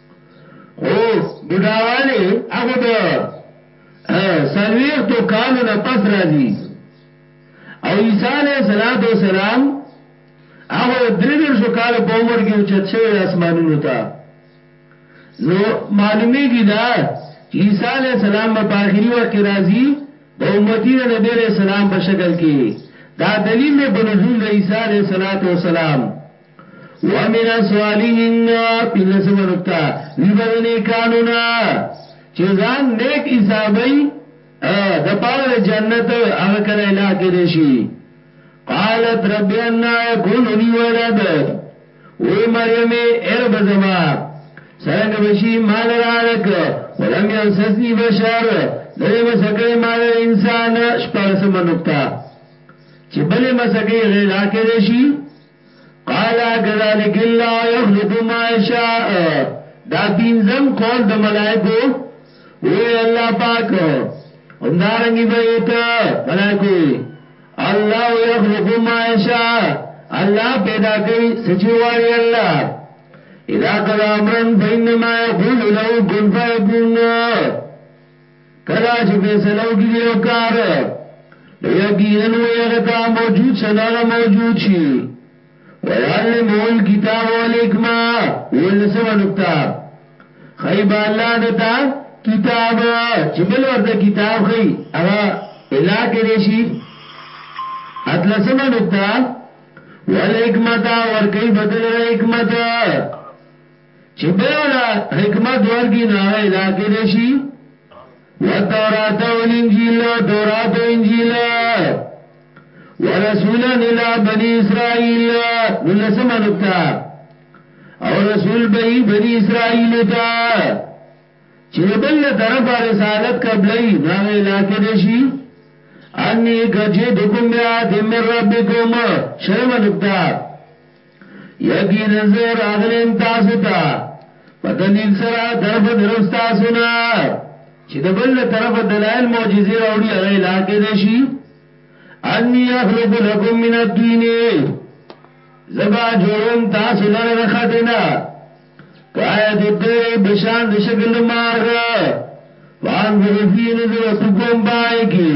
Speaker 1: خو بډاوالی هغه د سلويختو کالو نه پس راځي او عیسی علیه صلوات و سلام هغه درې ډېر شو کال په عمر کې اوچت شوی اسمانونو ته نو معلومیږي دا عیسی علیه السلام په آخري وخت کې راځي د امتی د نبی علیہ السلام په شکل کې دا دلیل دی په نزول د عیسی علیه السلام ومن صالحین پنځمه نقطه لبدنی قانونا چې ځان نیک حسابي د پاره د جنت هغه کله اله کې دي شي قالت رب ان يكون لي ولد وی مریم ارب زما سرنګ بشی مال رالک ولم يمسسني بشر دغه مسکه مال انسان شپږمه نقطه چې بلې مسکه غیلا کې دي شي قال كذلك الله يخلق ما يشاء دا پینځم قول د ملائکو وی الله پاک همدارنګي بیت ملائکو الله يخلق ما يشاء الله پیدا کوي سچي غواړي الله اذا قضى امرا فانما يقول له كن فيكون کلا چې فیصله وکړي دی او کار یقینا وی هغه ته موجود سنغه موجود شي ويعلمه الكتاب والحکمه ولسمه نقطه خیب الله دتا کتاب چې بل ورته کتاب خي هغه علاقه دي شي اتلسمه نقطه والحکمت ورکی بدل را حکمت چې بل لا حکمت ورګي نه هغه علاقې دي شي والتورات والانجيل تورات انجيل ورسولا الى بني اسرائيل نلسم نقطه او رسول به بني اسرائيل ته چې بل طرفه رسالت قبلې نه علاقې دي شي انی گجی دکم بیات من ربکم شرم نکتا یقینا زه راغلم تاسو ته په دلیل سره طرف درف تاسو نه چې د بل طرف دلایل معجزې راوړي هغه علاقه دي شي انی اخلق لكم من الدين زبا جوړوم تاسو لره د خټینا کای د دې بشان د شکل مارغ وان بغفین زو تکوم بای کی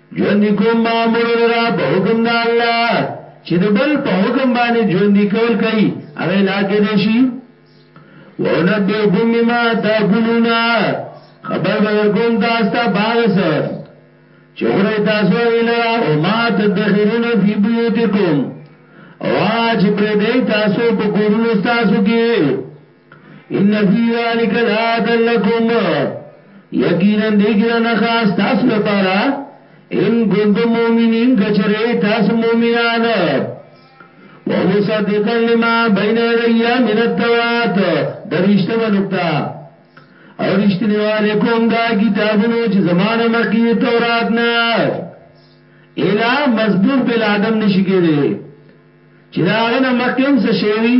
Speaker 1: ژوندی کوم ما مړو لرا په حکم دا الله چې د بل په حکم باندې ژوندی کول کوي هغه لا کې دي شي وانبئکم بما تاکلون خبر بدر کوم تاسو ته باغ سره چې خوري تاسو ویلرا او ما تدخرون فی بیوتکم او چې پر دې تاسو په کورونو تاسو کې ان فی ذلک لآیات لکم یقینا دې کې نه خاص تاسو لپاره ان کنتم مؤمنین کچره تاسو مؤمنان ومصدقا لما بین یدیا من التوات درشتمه نقطه او رشتنی والے کوم دا کتابونو چې زمانه مکی تورات نه الا مزدور بل آدم نشی کېده چې دا هغه نه مخکې هم څه شوي وي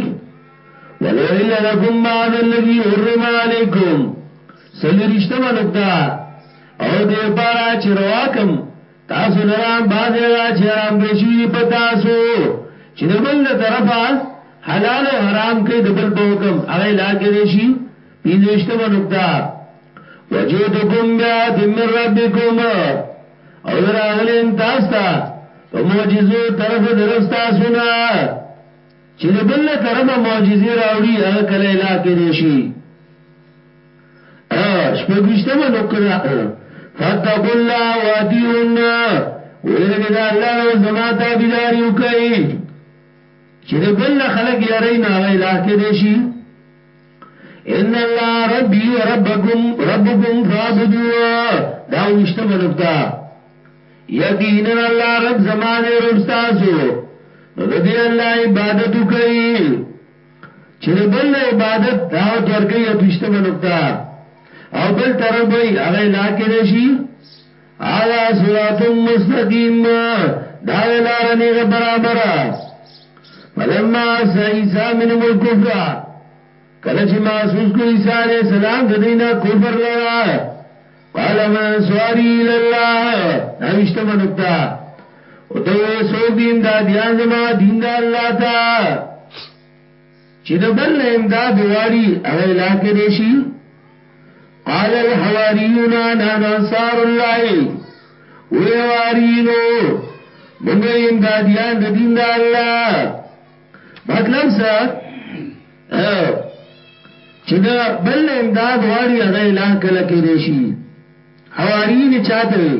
Speaker 1: ولوحل لکم بعد الذي حرم علیکم سلورشتمه نقطه او دې پارا چې رواکم تاسو لرام بعد هغه چې حرام کړی شي په تاسو چې د بل له طرفه حلال او حرام کې د بل په حکم هغه لاګې دي شي پنځشتمه نقطه وجودکم بیا تمر ربکم او راغلی انتاستا په معجزو طرف درفتا سنا چې د بل طرفه معجزې راوړي هغه کله اله کې دي شي ا شپږشتمه نقطه فتقوا الله واديون ويرګه دا الله نو زما ته بيداری وکي چې بل خلک یاري نه هغه اله کې دي شي ان الله ربي وربكم ربكم فاعبدوه دا وشتم نقطه یقینا الله رب زمانه رب تاسو نو د دې الله عبادت کوي چې بل عبادت دعوت ورګي اتوشتم نقطه او بل طرف وي هغه لا کې شي هذا صراط مستقيم دا لار نه برابر فلما عيسى منهم الكفر کله چې محسوس کو عيسى عليه السلام د دینه کفر لرا قال من سواري الى الله نوشته منکتا او دوی سوګ دین دا دیان زما دین دا الله تا چی د بل نه امداد واړی هغه اله کېدې شي قال الحواریون نحن انصار الله وی حوارینو مونږ امدادیان د دین د الله مطلب څه چې دا بل امداد واړی هغه اله کله کېدې شي حوارین چاته وي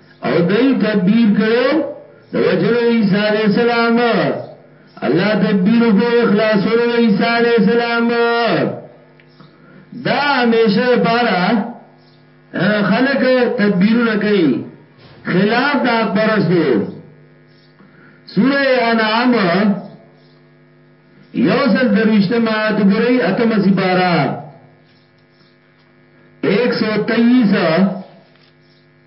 Speaker 1: او دای تدبیر کړو د وجلو عیسی علی السلام الله تدبیر کو اخلاصولو د عیسی علی السلام دا همیشه لپاره خلق تدبیرونه کوي خلاف د حق پرستو سوره انعام یوصل دروشتم آیت گرئی اتم سپارہ ایک سو تیئیس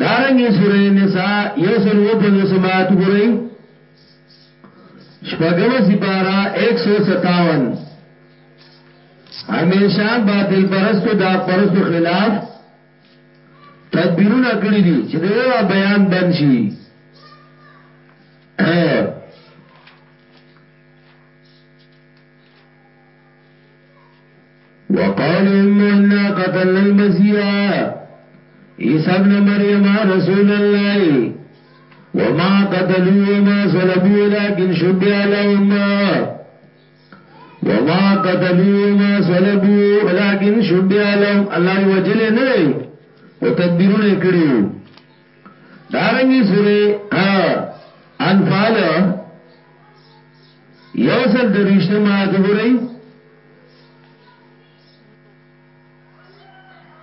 Speaker 1: دارنګي سوره نساء یو سل و پنځه سمات ګورئ شپږم سپارا 157 همیشه باطل پرستو دا پرستو خلاف تدبیرونه کړی دي چې دا بیان بند شي وقالهم انا قتلنا المسيح عيسى ابن مريم رسول الله وما قتلوه وما صلبوه لكن شبه لهم وما قتلوه وما صلبوه لكن شبه لهم الله وجل نه وتدبيرونه کړیو دارنګي سوره انفال یو ځل د رښتیا مات وګورئ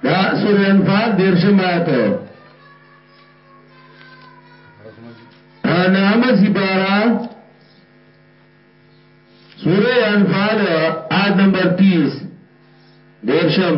Speaker 1: دا سورې انفال دیرشم آیت نعم سپارا سورې انفال آیت نمبر 30 دیرشم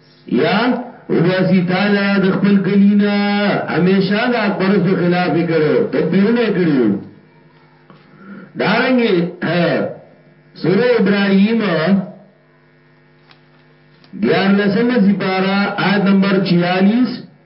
Speaker 1: یا وباسی تا لرا د خپل کلی نه همیشه د حق پرستو خلاف کړو تدبیرونه کړو دارنګه سوره ابراهیم دیار لسم سپارا آیت نمبر 46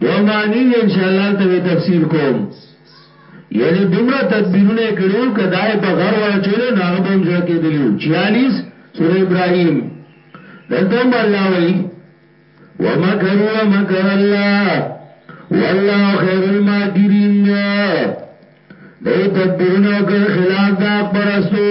Speaker 1: دومانی ان شاء الله ته به تفصیل کوم یعنی دومره تدبیرونه کړیو کدای په غر ورچول نه هغه بم زړه کېدلیو 46 سوره ابراهیم دلته هم الله وای ومکروا ومکر الله والله خیر الماکرین دې تدبیرونه وکړ خلاف دا پرستو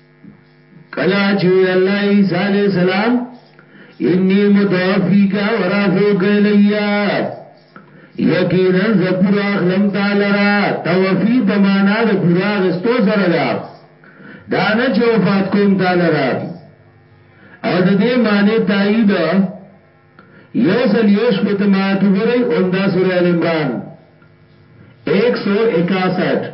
Speaker 1: کلا چې وی الله عیسی علی السلام انی متوفیک و رافعک الیا یقینا زپور اخلم تعالی را توفی په معنا د پورا غستو سره دا دا نه چې وفات کوم تعالی را او د دې معنی تایید یو سل یوش په تمات وګورئ اومدا سورہ ال عمران 161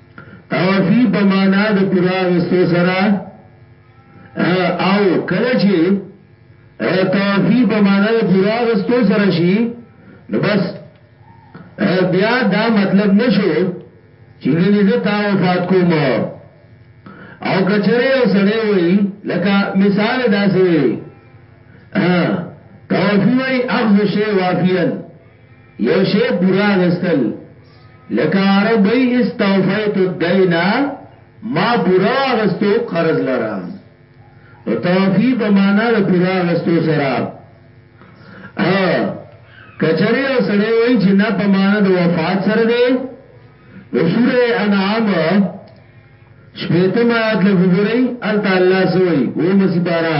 Speaker 1: توفی په معنا د پورا غستو سره او کله چې توفی په معنا د پورا غستو سره شي نو بس بیا دا مطلب نشو چې ګنې زه تا وفات کوم او کچره او سړی وای لکه مثال داسې وای توفی وای اخذ شی وافیان یو شی پورا غستل لکه عربی استوفیت الدین ما پورا غستو قرض لرا نو توفی په معنا د پورا غستو سره ا کچری او سره وای چې نه په معنا د وفات سره دی نو سوره انعام شپیتم آیات لګورئ الته الله سوئی او مسیبارا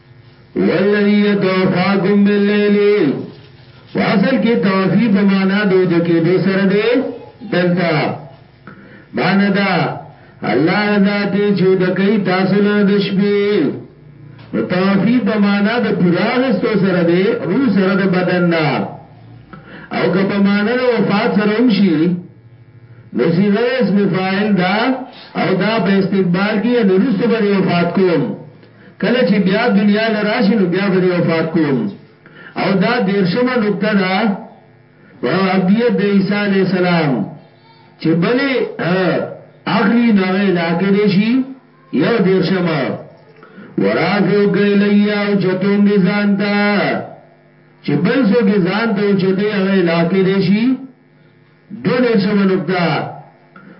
Speaker 1: والذی یتوفاکم باللیل واصل کی توفی په معنا دو د کې دو سره دی دلتا معنا دا الله ذات چې د کوي تاسو له د شپې توفی په معنا د پراغستو سره دی روح سره د بدن دا او که په معنا د وفات سره هم شي نو صيغه اسم فاعل دا او دا په استقبال کې نورستو باندې وفات کوم کله چی بیا دنیا له راشی نو بیا به دی وفات کوم او دا دیرشمه نکته ده په ابدیت د عیسی علی السلام چې بلې اخلی نو هغه لا کېدې شي یو دیرشمه ورافیو کیلیا او چتوم دي ځانتا چې بل سو کې ځانته او چته هغه لا کېدې شي دولې سمه نقطه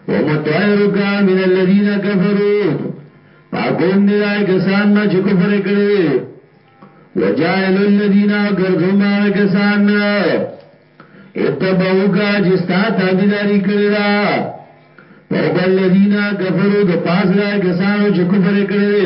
Speaker 1: ومطهرک من الذين كفروا پاکوم دی دای کسان نه چې کفر کړي وجائل الذين غرزم هغه کسان اتبعوکا چې ستا تابعداري کړی دا فوق الذين كفروا د پاس دای کسانو چې کفر کړي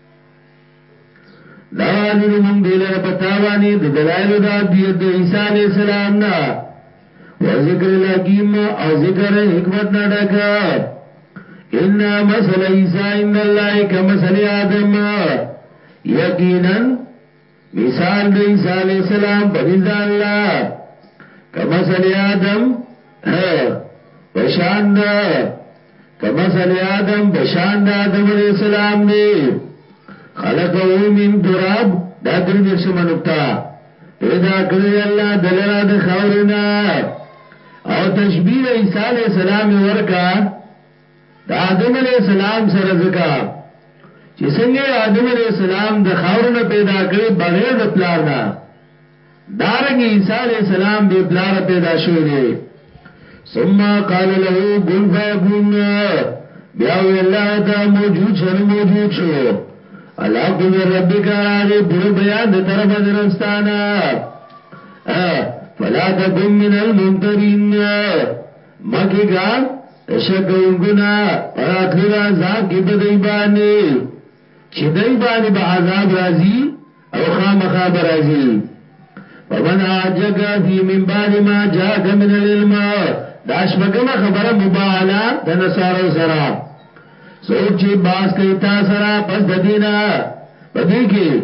Speaker 1: دا لرو موږ دی لره پتاوانی د دلایل د عبدیت د عیسی علی السلام نه و ذکر الحکیم او ذکر حکمت نه ډکا ان مثل عیسی عند الله کمثل آدم یقینا مثال د عیسی علی السلام په نزد الله کمثل آدم پشان دا کمثل آدم پشان دا آدم علی السلام دی خلقه من تراب دا دری دیرش منکتا پیدا کړی الله دلرا د خاورنا او تشبیه عیسی علی السلام ورکا د آدم علیہ السلام سره ځکا چې څنګه آدم علیہ السلام د خاورونه پیدا کړي بغیر د پلار نه دارنګ عیسی علیہ السلام به پلار پیدا شوی دی ثم قال له كن فيكون بیا وی الله دا موجود شنو موجود شو الله کو ربک راغه پر بیان د طرف درستانه فلا تکم من الممترین مکه شکونکنا راتلو دا عذاب کی پدئی بانی چه دئی بانی با عذاب رازی او خامخا برازی ومن آجگ فی من بعد ما جاک من العلم دا شپگم خبر مباعلا دا نصارو سرا سوک چه باس کئی تا سرا پس دا دینا پدی که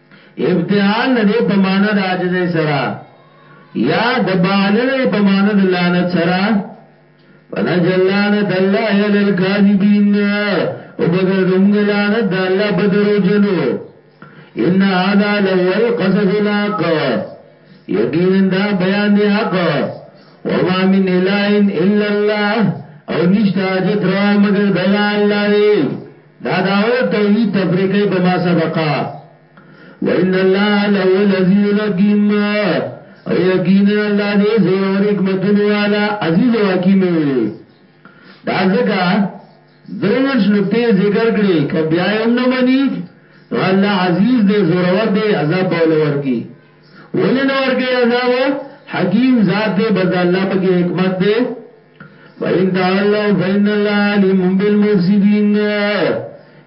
Speaker 1: ابتهال نه دی په معنا د عاجزۍ سره یا د بالغی په معنا د لعنت سره فنجل لعنت الله علی الكاذبین او بغیر دمګ لعنت د الله په درو جنو ان هذا لهو القصص الحق یقینا دا بیان دی حق وما من اله الا الله او نشتا جت روا مگر دغا اللہ دی دا دعوه او توحید تفریقه په ما سبقا وان الله لو العزیز الحکیم او یقینا الله دې زیر او حکمتون والا عزیز او حکیم وي دا زګه درویش نقطې ذکر کړي کبیا هم نه مني الله عزیز دې زور ور دې عذاب بول ور کی ولن ور کې عذاب حکیم ذات دې بس الله پکې حکمت دې وَإِن تَوَلَّوْا فَإِنَّ اللَّهَ عَلِيمٌ بِالْمُفْسِدِينَ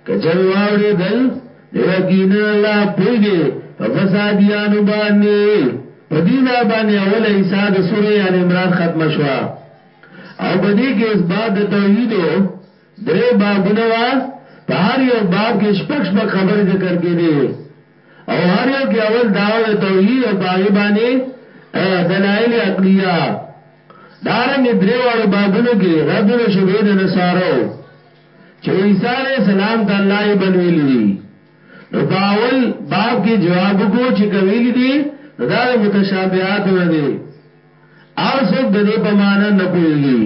Speaker 1: کچر واوړې دل نو یقینا الله پوهږي په فسادیانو باندې په دې ځای باندې اول ایسا د سورې ال عمران ختم شوا او په دې کې اثبات د توحید درې بابونه وا په هر یو باب کې شپږ شپږ خبرې ذکر کړي او هر یو کې اول دعوه د توحید او پاغي باندې دلایل عقلیه دارنګ دریوالو بابونو کې رد له شبهه د نصارو چې عیسی علی السلام ته الله یې بل ویل دي نو باول باب کې جواب کو چې کویل دي نو دا د متشابهات نه دي او څوک د دې په معنا نه پوهیږي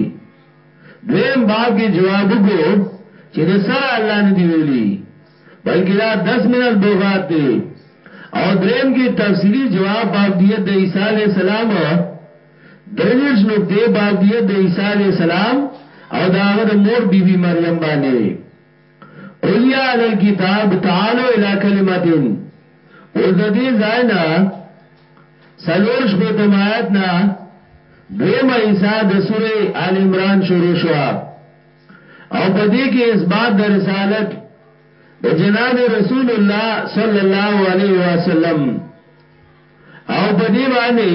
Speaker 1: دویم باب کې جواب کو چې د سره الله نه دی ویلي بلکې دا دس من البغات دی او دریم کې تفصیلی جواب بابدیت د عیسی علی السلام درنیش نقطه بابدیت د عیسی علی السلام او داغه د مور بیبي بی مریم باندې قل یا اهل الكتاب تعالوا الى کلمتين اوس د دې ځای نه سلور شپې تمایت نه دویم ایسا د سوره آل عمران شروع شوه او په دې کې اثبات د رسالت د جناب رسول الله صلی الله علیه وسلم او په دې باندې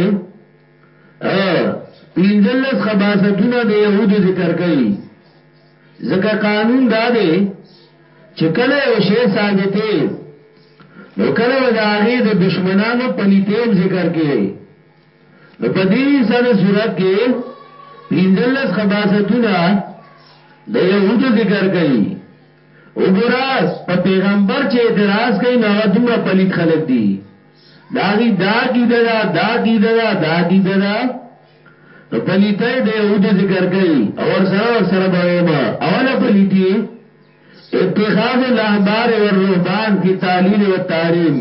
Speaker 1: پینځلس خباستونه د يهودو ذکر کړي ځکه قانون دا دی چې کله یو شی ثابتې نو کله وځاغي د دشمنانو پلیتیم ذکر کړي نو په دې سره صورت کې پینځلس خباستونه د يهودو ذکر کوي وګوراس په پیغمبر چې اعتراض کوي نو هغه دومره پلیت خلک دي داغي دا کی دا دا کی دا دا کی دا نو پلیتای د يهودو ذکر کوي او ور سره ور سره به ما اوله پلیتی اتخاذ الاحبار والرهبان فی تعلیل و تعلیم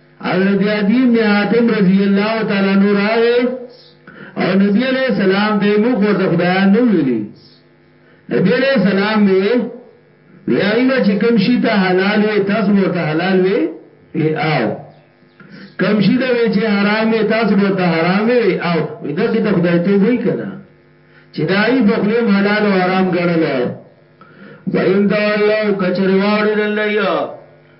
Speaker 1: حضرت عدی بن حاتم رضی الله تعالی عنہ راغه او نبی علیہ السلام ته موږ ورته خدایان نو ویلي نبی علیہ السلام وی ویایله چې کوم شي ته حلال وي تاسو ورته حلال وي او کوم شي ته چې حرام وي تاسو ورته حرام وي او دا کې ته خدای ته وی کنه چې دای په خپل حلال او حرام ګڼل وین دا الله کچرواړي دلایو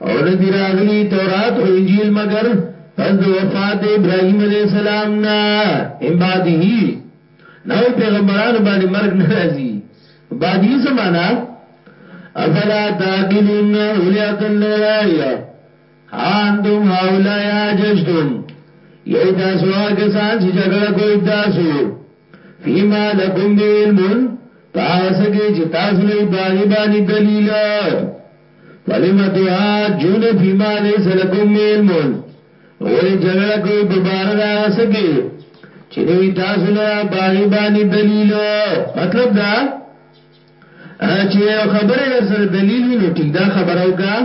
Speaker 1: او ندی راغلی تورات او انجیل مگر پس د وفات ابراهیم علیہ السلام نا ان بعده نو پیغمبرانو باندې مرګ ناراضی بعدی زمانہ افلا تاقلون اولیاء کل رائی انتم هاولا یا جشتم یی تاسو آگه سان چی جگڑا کوئی تاسو فیما لکم بی علمون پاوسکی چی تاسو لئی باغی بانی دلیل ولم تهاجون فيما ليس لكم علم ولی جګړه کوي په بار دا وسکه چې نوی تاسو لرا باغی باندې دلیل مطلب دا چې خبره در سره دلیل وي نو ټیک دا خبره وکا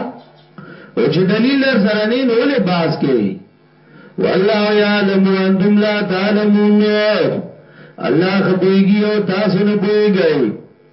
Speaker 1: او چې دلیل در سره نه نو له باس کې والله يعلم وانتم لا تعلمون الله خبيږي او تاسو نه پويږئ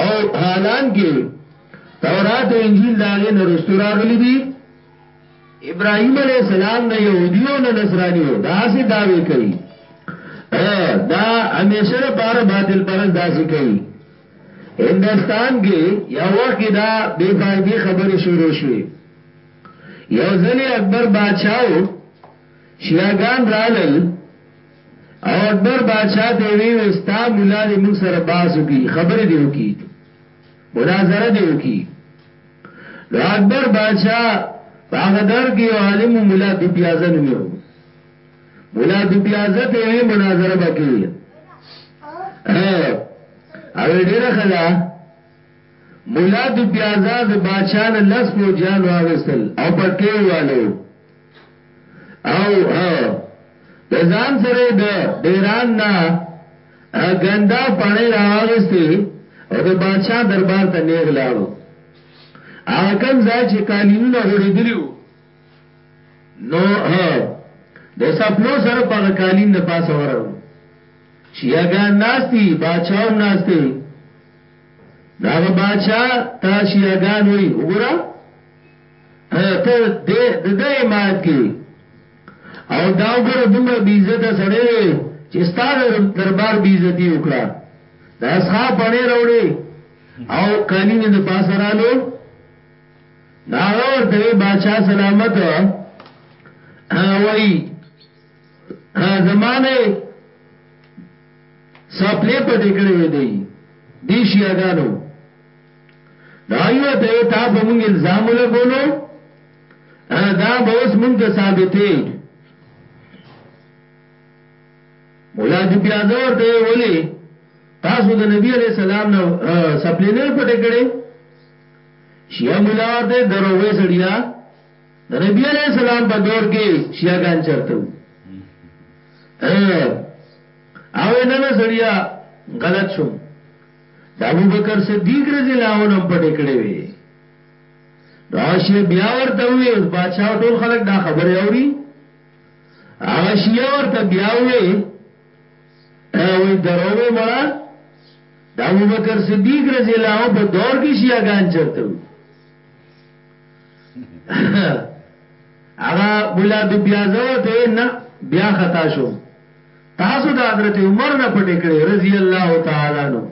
Speaker 1: او حالان کې تورات او انجیل داغه نه رستو راغلي دي ابراهيم عليه السلام نه يهوديو نه نصرانيو دا سي داوي کوي دا همیشه لپاره باطل پرز داسې کوي هندستان کې یو وخت دا بے فائدې خبرې شروع شوې یو ځلې اکبر بادشاہو شیعاګان رالل او اکبر بادشاہ ته وی وی ستا مولا دې موږ سره باس وکي خبرې دی وکي مناظره دی وکي نو اکبر بادشاہ هغه در کې یو عالم مولا دوبیازه نومیو مولا دوبیازه ته وی مناظره بکی او ډیر خلا مولا دوبیازه د بادشاہ نه لس فوجان واغستل او پټکیو والو او د ځان سره د ډیران نه ګندا پانی راوغستی او د بادشاہ دربار ته نیغ لاړو هغه کم ځای چې قالینونه غوړېدلیو نو د سپلو سره په قالین نه پاسه وراو شیعاګان ناشتي بادشاہوم ناشته داغه بادشاہ تا شیعاګان وای وګوره ته د د امارت کې او دا وګوره دومره بی عزت سړی دی چې ستاسو دربار بی عزتی وکړه د اصحاب باندې راوړي او کالی مې د پاسرالو ناغه ورته بادشاہ سلامت وای زمانه سپلې پټې کړې وې دی دیشیاګانو دا یو ته تا په مونږ الزام لګولو دا به اوس مونږ ته ثابتې مولا دی بیا زور ته ولی تاسو د نبی علی سلام نه سپلې نه پټې کړې شیا مولا ورته دروغې سړیا د نبی علی السلام په دور کې شیاګان چرته او نه نه سړیا غلط شوم د ابوبکر صدیق رضی الله عنه هم پټې کړې وي دا شی بیا ورته وي اوس بادشاہ ټول خلک دا خبره اوري هغه شی ورته بیا وي ا وې دروي مړه د ابوبکر صدیق رضی الله عنه په دور کې شیعاګان چرته وي هغه مولا بیا زوته نه بیا خطا شوم تاسو د حضرت عمر نه پټې کړې رضی الله تعالی عنہ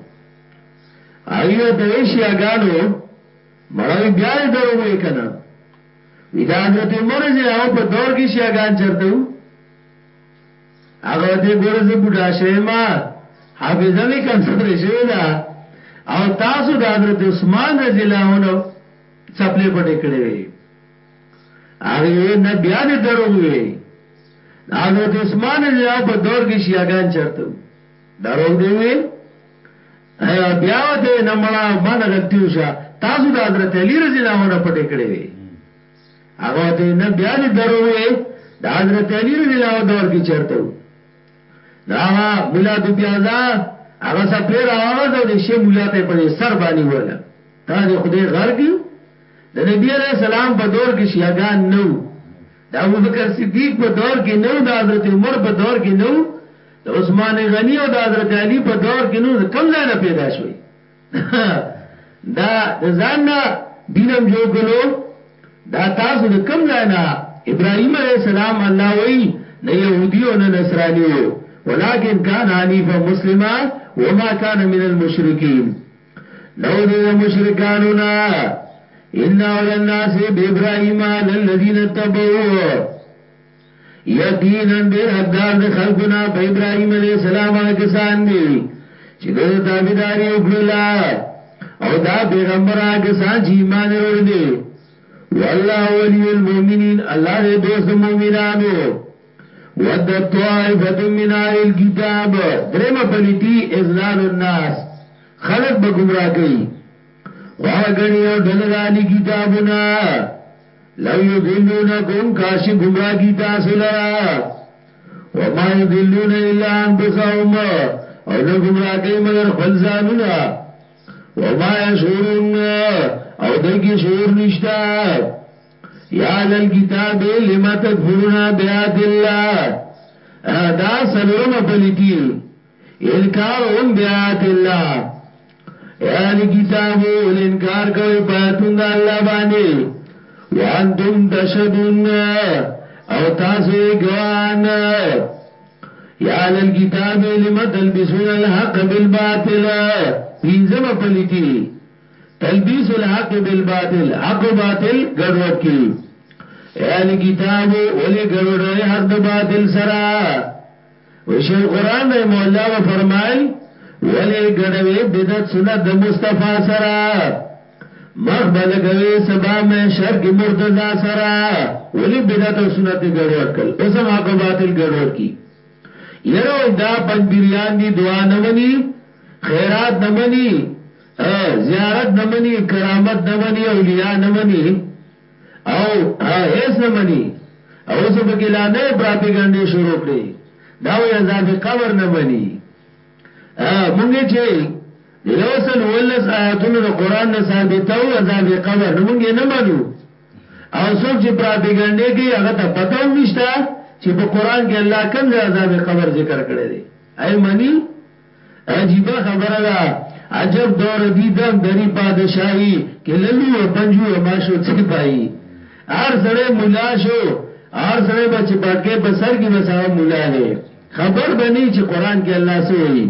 Speaker 1: ایو ته شیا غانو مړوي بیا دې درو وې کنه وی دا حضرت عمر رضی الله په دور کې شیا غان چرته وو هغه ته ګوره زه بوډا شوم ما حافظه می کمزورې شوې ده او تاسو د حضرت عثمان رضی الله عنه چپلې پټې کړې وې هغه نه بیا دې دروغ وي حضرت عثمان رضی الله په دور کې شیعاګان چرته دروغ دی وی بیا وته نه مړه باندې غلطي وشه تاسو د حضرت علی رضی الله عنه پټې کړې وی هغه ته نه بیا دې دروغ وی د حضرت علی رضی الله عنه دور کې چرته دا مولا د بیازا هغه سپیر هغه د شی مولا ته په سر باندې وله تا دې خدای غرګي د نبي علیه السلام په دور کې شیعه ګان نه وو د ابوبکر صدیق په دور کې نه وو د حضرت عمر په دور کې نه وو د عثمان غنی او د حضرت علی په دور کې نو کم ځای نه پیدا شوی دا د ځان نه دینم جوړ کړو دا تاسو د کم ځای نه ابراهیم علی السلام الله وی نه يهودي او نه نصراني وو ولكن كان حنيفا مسلما وما كان من المشركين نو دې د مشرکانو نه ان اول الناس ابراهيم للذين تبعوا یقینا ډیر حقدار د خلقنا په ابراهيم عليه السلام هغه کسان دي چې د تابعداري وکړلا او دا پیغمبر هغه کسان چې ایمان وروړي دي والله ولي المؤمنين الله دې دوست مؤمنانو ود طائفه من اهل الكتاب دریم پلیتی اذلال الناس خلق به گمراه کوي خواه گنی او ډله د اهل کتابونه لو یذلونکم کاش گمراه کی تاسو لرا وما یذلون الا انفسهم او نه گمراه کوي مگر خپل ځانونه وما یشورون او دای کی شعور نشتا یا اهل الكتاب لم تکفرون بیات الله دا سلورم پلیتی انکار هم بیات الله اهل کتاب ول انکار کوي پاتون د الله باندې وانتم تشهدون او تاسو ګوان یا اهل الكتاب لم تلبسون الحق بالباطل پینځم پلیتی تلبیس الحق بالباطل حق باطل ګډوډ کی اهل کتاب ولی ګډوډوي حق د باطل سره وشي القران رحم الله و فرمایل ولی ګډوي بدعت سنت د مصطفی سره مخ بلګوي سبا مې شرک مرتضی سره ولی بدعت او سنت ګډوډ کړ اوس هم حق باطل ګډوډ کی یره دا پنځبریان دي دعا نه مني خیرات نه مني زیارت نه مني کرامت نه مني اولیاء نه مني او هیڅ نه مني او څه په کې لا نه پراپګاندا شروع کړي دا وی عذاب قبر نه مني مونږه چې یو سل ولس آیاتونو د قران نه ثابتو عذاب قبر نه مونږه نه منو او څوک چې پراپګاندا کوي هغه ته پته هم نشته چې په قران کې الله کوم عذاب قبر ذکر کړی دی اي مني عجیبه خبره ده عجب دور دی دم دری پادشاہی کې للو و پنجو و ماشو څه پای ار سره مولا شو ار سره بچ پټکې په سر کې بس هغه مولا دی خبر بنی چې قران کې الله سو وی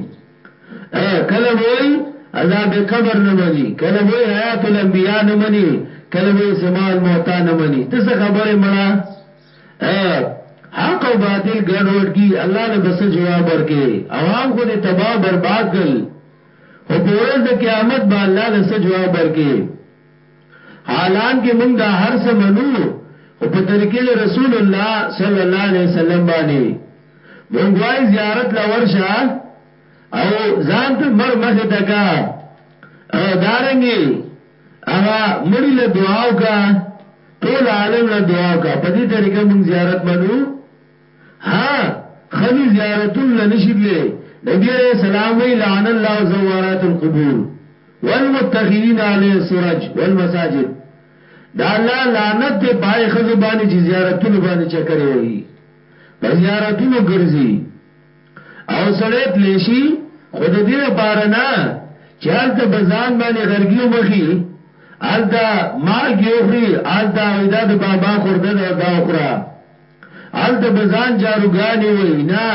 Speaker 1: کله وای عذاب قبر نه مني کله وای حیات الانبیاء نه مني کله وای سماع الموتى نه مني ته څه خبره مړه حق او باطل ګډ وډ کی الله له بس جواب ورکې عوام خو دې تباہ او برباد کړ او په ورځ د قیامت به الله له څه جواب ورکې حالان کې موږ دا هر څه منو او په طریقې د رسول الله صلی الله علیه وسلم باندې موږ وايي زیارت لا ورشه او ځان ته مر مخه تکا دارنګي هغه مړی له دعا وکا ټول عالم له دعا وکا په دې طریقه مونږ زیارت منو ها خلی زیارتون لنشدلې نبی علیہ السلام وی لعن الله زوارات القبور والمتخذین علی السرج والمساجد دا الله لعنت دې پای خزبانی چې زیارتونو باندې چکرې وهي په زیارتونو ګرځي او سړی تلی شي خو د دې لپاره نه چې هلته په ځان باندې غرګي وبخي هلته مالګې وخوري هلته وایي دا د بابا خورده ده دا وخوره هلته په ځان جاروګانې وایي نه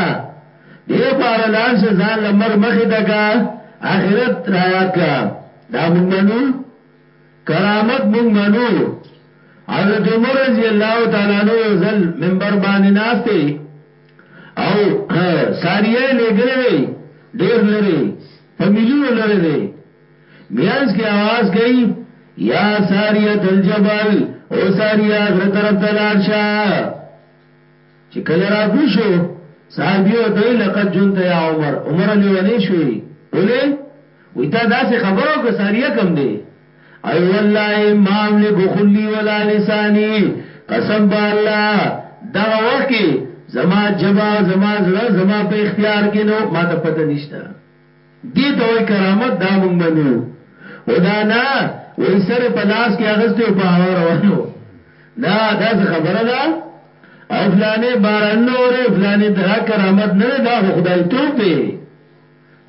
Speaker 1: دې لپاره لاړ شه ځان له مرګ مخې ته کا آخرت رایاد کا دا موږ منو کرامت موږ منو حضرت عمر رضی الله تعالی عنہ یو ځل منبر باندې ناشته او ساریه لګلې دی ډیر لري په ملیونو لري دی میانس کې आवाज کوي یا ساریه تل جبل او ساریه غر طرف ته لاړ شه چې کله را کو شو صحابیو ته لقد جنت یا عمر عمر لیونی شوی اوله وی تا داسې خبرو که ساریه کم دی ای والله ما املک خلی ولا لسانی قسم په الله دغه وخت کې زما جبا زما زړه زما په اختیار کې نو ما ته پته نشته دې ته وای کرامت دا مونږ منو خدا نه وای سره په لاس کې اغسته او په هوا روانو دا دا خبره ده او فلانه باران نور فلانه دا کرامت نه دا خدای توپ دی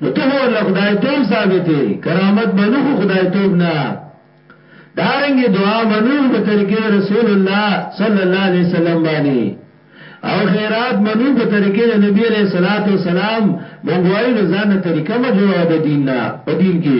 Speaker 1: نو ته خو له خدای توب ثابتې کرامت منو خو خدای توب نه دارنګي دعا منو په طریقې رسول الله صلی الله علیه وسلم باندې او خیرات منو په طریقې د نبی علیہ الصلوۃ والسلام مونږ وایو ځان طریقه ما جوړو د دین نه په دین کې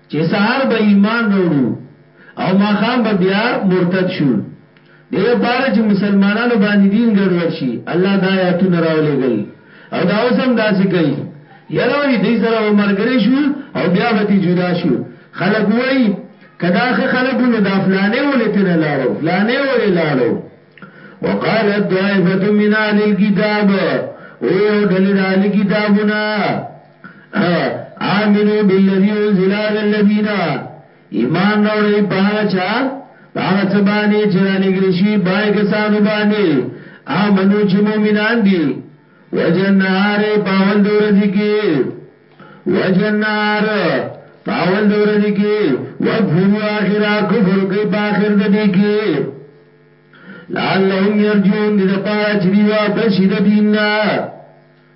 Speaker 1: چه سهار به ایمان راوړو او ماښام به بیا مرتد شو دې لپاره چه مسلمانانو باندې دین ګډوډ شي الله دا آیاتونه راولیږل او دا اوس هم داسې کوي یره وایي دوی سره به ملګري شو او بیا به ترې جدا شو خلک وایي که دا ښه خلک وو نو دا فلانی ولې ترې نه لاړو فلانی ولې لاړو وقالت طائفة من اهل الكتاب او یو ډلې د اهل کتابونه آمنو بالذی انزل علی الذین ایمان راوړی په هغه چا په هغه څه باندې چې را لګل شي بای کسانو باندې آمنو چې مؤمنان دي وجنار پاول د ورځې کې وجنار پاول د ورځې کې وکفروا اخره کفر کوي په اخر د دې کې لعلهم يرجون دې د پاره چې دی واپس شي د دینه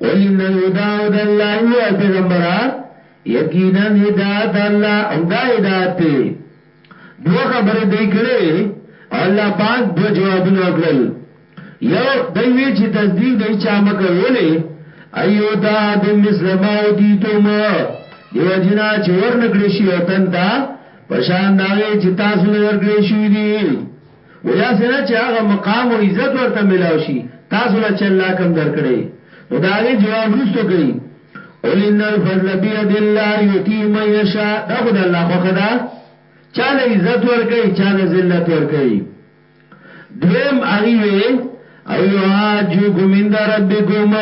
Speaker 1: قل ان الهدى هدى الله هو پیغمبره یقینا هدایت الله او دا هدایت ته دو خبرې دی کړي الله پاک دو جوابونه وکړل یو دی وی چې تصدیق دی چا مکه ویلې ایو تا د مسلم او دی تم دیو جنا چې ورنکړي شي او تنتا پشان داوي چې تاسو لور کړی شوې دي نو داسې نه چې هغه مقام او عزت ورته ملاو شي تاسو له چې الله کم درکړي نو دا غي جواب رستو کوي قل ان الفضل بيد الله يؤتيه من يشاء دا خدای الله خو خدا چاله عزت ور کوي چاله ذلت ور کوي دویم هغه وی ایوها جوکم اند ربکم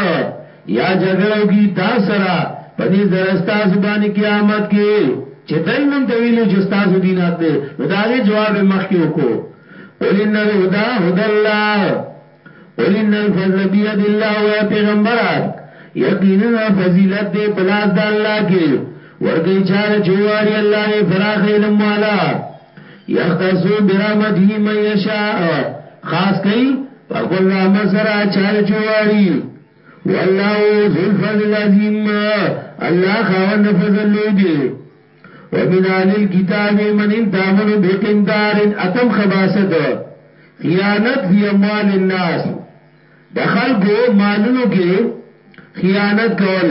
Speaker 1: یا جګړو کی تا سرا پنیز درستا زبانی قیامت کی چې دای مونږ ته ویلو چې تاسو دین حق دی نو دا غي جواب مخ کې وکړو قل ان الهدى هدى الله قل ان الفضل بيد الله و پیغمبر یقینا فضیلت دې پلاس د الله کې ورګي چاله چواري الله دې فراخ علم والا یختصو برحمته من یشاء خاص کئی پا خپل رحمت سرا چال چواری والله ذو الفضل العظیم اللہ خاوند فضل لوی دی ومن آل الكتاب من انتامنو بقنطار اتم خباست خیانت فی اموال الناس دخل کو مالنو کے خیانت کول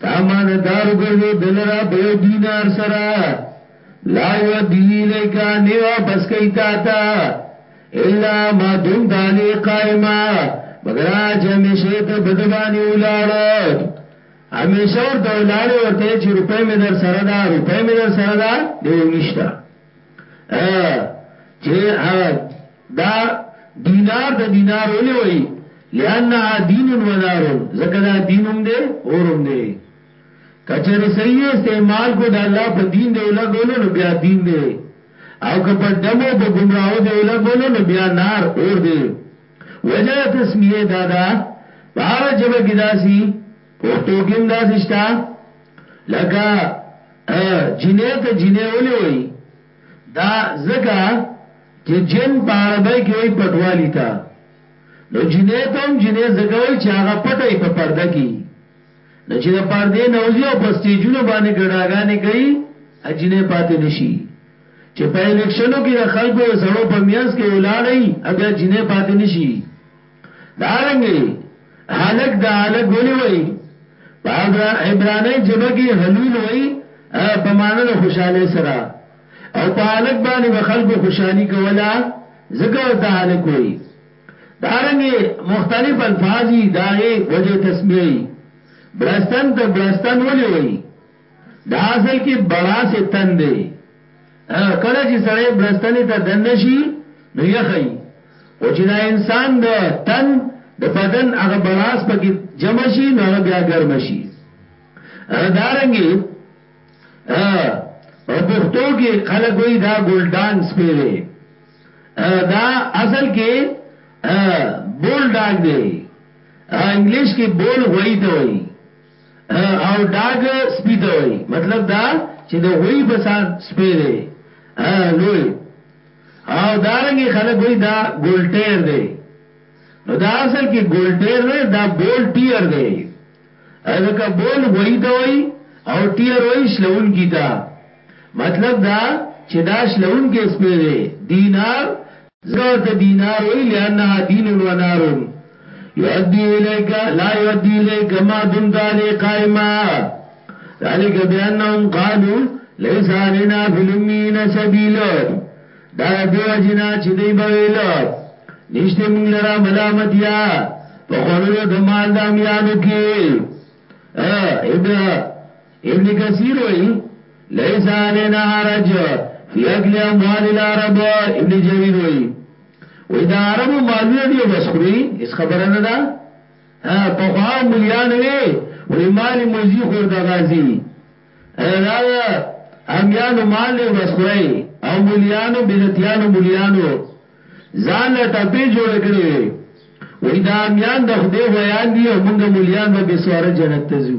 Speaker 1: تا امانتدار ګرځېدل را په یو دینار سره لا یودی الیکا نه واپس کوي تا ته الا ما دون دالی قائما مگر چې همیشه ته په دبانې ولاړو همیشه ورته ولاړو ورته چې روپې مې در سره ده روپې مې در سره ده دی نشتا چې دا دینار د دینار ولې وایي لانها دین و نار زکه دا دین هم دی اور هم دی کچره صحیح استعمال کو دا الله په دین دی ولګولو نو بیا دین دی او که په دمو په گمراهو دی ولګولو نو بیا نار اور دی وجه تسمیه دادا باغ جبه کی داسی پښتو کې هم داسې شته لکه جنې ته جنې ولې وایي دا زکا چې جن په عربی کې وای پټوالی تا نو جنې ته هم جنې زکا وای چې هغه پټای په پرده کې نو چې د پردې نوځي او په سټیجونو باندې ګډاګانې کوي اجنه پاتې نشي چې په الیکشنو کې د خلکو د سړو په میانس کې ولاړی بیا جنې پاتې نشي دارنګه هلک د هلک ولی وای په عبرانی جبه کی حلول وای په معنی د خوشاله سره او په هلک باندې به خلکو خوشحالی کولا زکه ورته هلک وای دارنګه مختلف الفاظی داغه وجه تسمیه بلستان ته بلستان ولی وای دا اصل کې بڑا سه تن دی کله چې سړی بلستنې ته دن شي نو یخی او چې دا انسان د تن د بدن هغه بلاس پکې جمع شي نو هغه بیا ګرم شي دارنګي په پښتو کې خلک وایي دا ګلډانګ سپیره دا اصل کې بولډانګ دی انګلیش کې بول غوي ته وایي او ډاګ سپی ته وای مطلب دا چې د غوی په سان سپی دی لوی او دارنګي خلک وای دا ګولټیر دی نو دا اصل کې ګولټیر نه دا بول ټیر دی ځکه بول غوی ته وای او ټیر وای شلون کیتا مطلب دا چې دا شلونکی سپی دی دینار ځکه ورته دینار وایي لانها دین و نار یؤدی الیک لا یؤدی الیک ما دمت علی قائما ذلک بانهم قالوا ليس علينا في الامين سبيل دا دیو جنا چې دی بویل نشته موږ لرا ملامتیا په خورلو د مال د امیانو کې ابن ابن کثیر وی لیس علینا حرج فی اکل اموال العرب ابن جریر وی وی دا عربو مالونه دی بس خوری اس خبره نه دا په خوا مليان وی وی مال موزی خور د غازی دا امیانو مال دی بس خوری او مليانو بدعتیانو مليانو ځان له ټپې جوړ کړی وي وای دا میان د خدای غویان دی او مونږ مليان به بسواره جنت ته ځو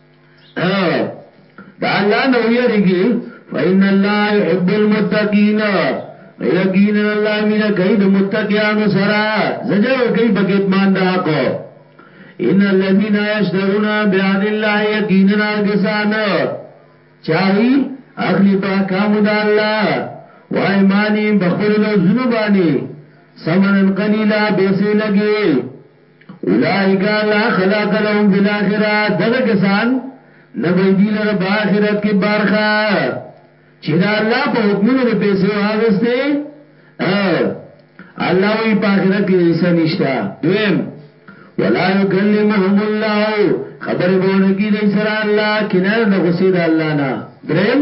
Speaker 1: دا الله نو یریږي فإن الله يحب المتقين یقینا الله مینا کوي د متقینو سره زجر ور کوي په کتمان د حق ان الذين يشترون بعهد الله یقینا کسان چاوي اخلي په احکام د الله وایماني بخبل لو زنباني سمنن قليلا بیسي لګي اولئک لا خلاق لهم فی الاخره دغه کسان نه به دی لره په آخرت کې برخه چې دا الله په حکمونو نه پیسې واغستې الله وی په آخرت کې حصہ نشتا دویم ولا یکلمهم الله خبر بونه کی دی سره الله کنه د غصې د الله نه دریم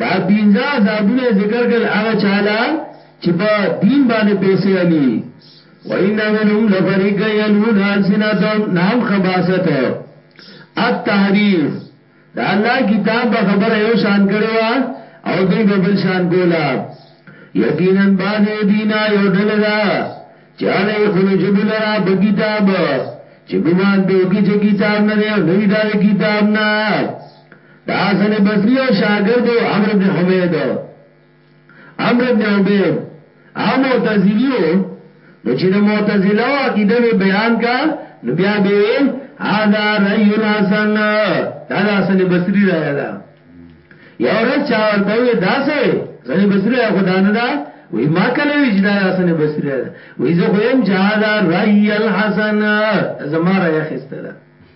Speaker 1: دا پنځه عذابونه ذکر کړل هغه چاله چې په دین باندې پیسې علي وان منهم لفریق یلون السنتهم نام خباست التحریف دا الله کتاب به خبره یو شان کړي وا او دوی به بل شان کولا یقینا باز دینا یو دلدا چې علی خلو جبل را په کتاب چې ګمان به وکړي چې کتاب نه دی نو دا کتاب نه د حسن بصری او شاګرد عمرو ابن حمید عمرو ابن عبید او معتزلی او نو چې د معتزله او عقیده به بیان کا نو بیا به ویل هاذا رای حسن دا د حسن بصری رائے ده یو ورځ چا ورته وی دا سه حسن بصری خدا نه دا وی ما کله وی چې دا حسن بصری ده وی زه خو يم جادا رای الحسن زما رای خسته ده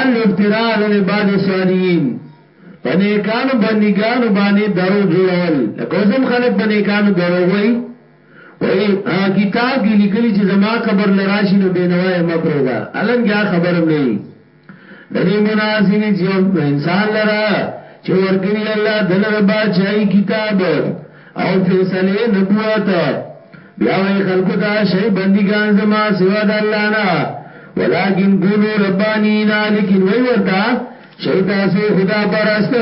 Speaker 1: الافتراء علی بعض الصالحین په نیکانو بندګانو باندې درو جوړول لکه اوسم خلک په نیکانو درو وای وای کتاب کې لیکلي چې زما قبر لراشي نو بینوای مپرې دا الان کې خبرم نه وي د دې مناسب چې انسان لرا چې ورکړي الله دلر بادشاہي کتاب او فیصله نبوت بیا وای خلکو ته شی بندگان زما سوا د الله نه ولکن قولو ربانینا لیکن وای ورته شی تاسو خدا پرست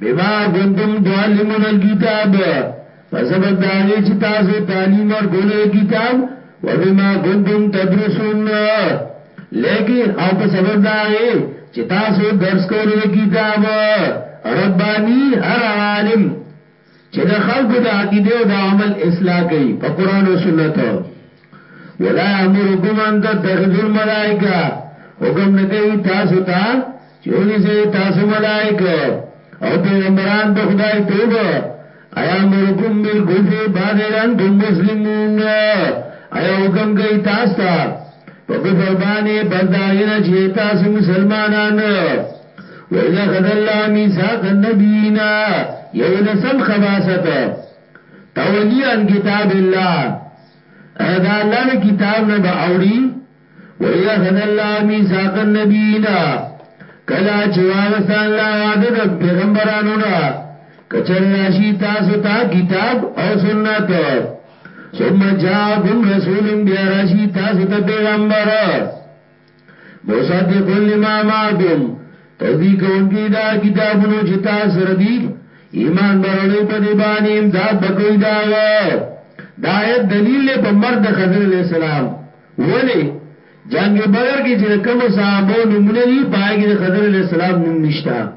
Speaker 1: بما کنتم تعلمون الكتاب فسبب داغی چی تاسو تعلیم ورکولو کتاب وبما کنتم تدرسون لیکي او په سبب دا غي چې تاسو درس کولو د کتاب رباني هر عالم چې د خلکو د عقیده او د عمل اصلاح کوي په قران او سنت ولا امرکم ان تتخذوا الملائکه حکم نه کوي تاسو ته چې ونی سي تاسو ملائکه او پیغمبران د خدای توبه ایامرکم بالکفر بعد اذ انتم مسلمون ایا حکم کوي تاسو ته په کفر باندې پس دا غینه چې تاسو مسلمانان و اذا خذ الله میثاق النبیین یو لسم خباست تولیان کتاب الله ادا الله کتاب نه به اوړي وَإِذْ أَخَذَ اللَّهُ مِيثَاقَ النَّبِيِّينَ کله چې واغسته الله وعده د پیغمبرانو نه کچر راشي تاسو ته کتاب او سنت ثم جاءكم رسول بیا راشي تاسو ته پیغمبر مصدق لما معكم تصدیق کوونکی دا کتابونو چې تاسو سره دي ایمان برولې په دې باندې امداد بکوي دا دا دلیل په مرد خضر علیہ السلام ولی جنګ بدر کی چه کم صحابو نمونه دی پای کی ده خضر علیه السلام نوم نشته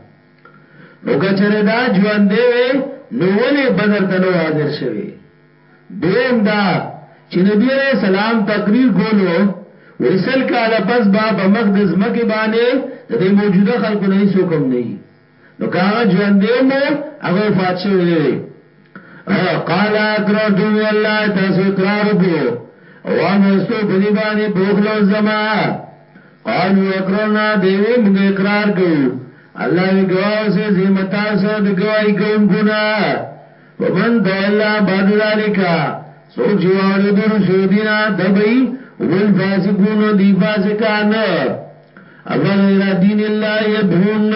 Speaker 1: خو که چره دا جوانده وی نو ولی بدر ته نو حاضر شوی دویم دا چه نبی علیه السلام تقریر کولو وی سل کاله پس با په مخ ده زمکی بانه ده ده موجوده خلقو نه هیڅوک هم نهی نو که هغه ژوندې هم وو هغه وفات شوی دی وی قال اقررتم والله تاسو اقرار وکړو او امستو په دې باندې بوخلو زما قالوا اقررنا دیوی موږ اقرار کوو الله وی گواو سے ذمہ تاسو د گواہی کوونکو نه ومن تولا بعد ذالک سوک چې واړو دور شو دینا دبئی ول فاسقون دی فاسقان افغیر دین الله یبغون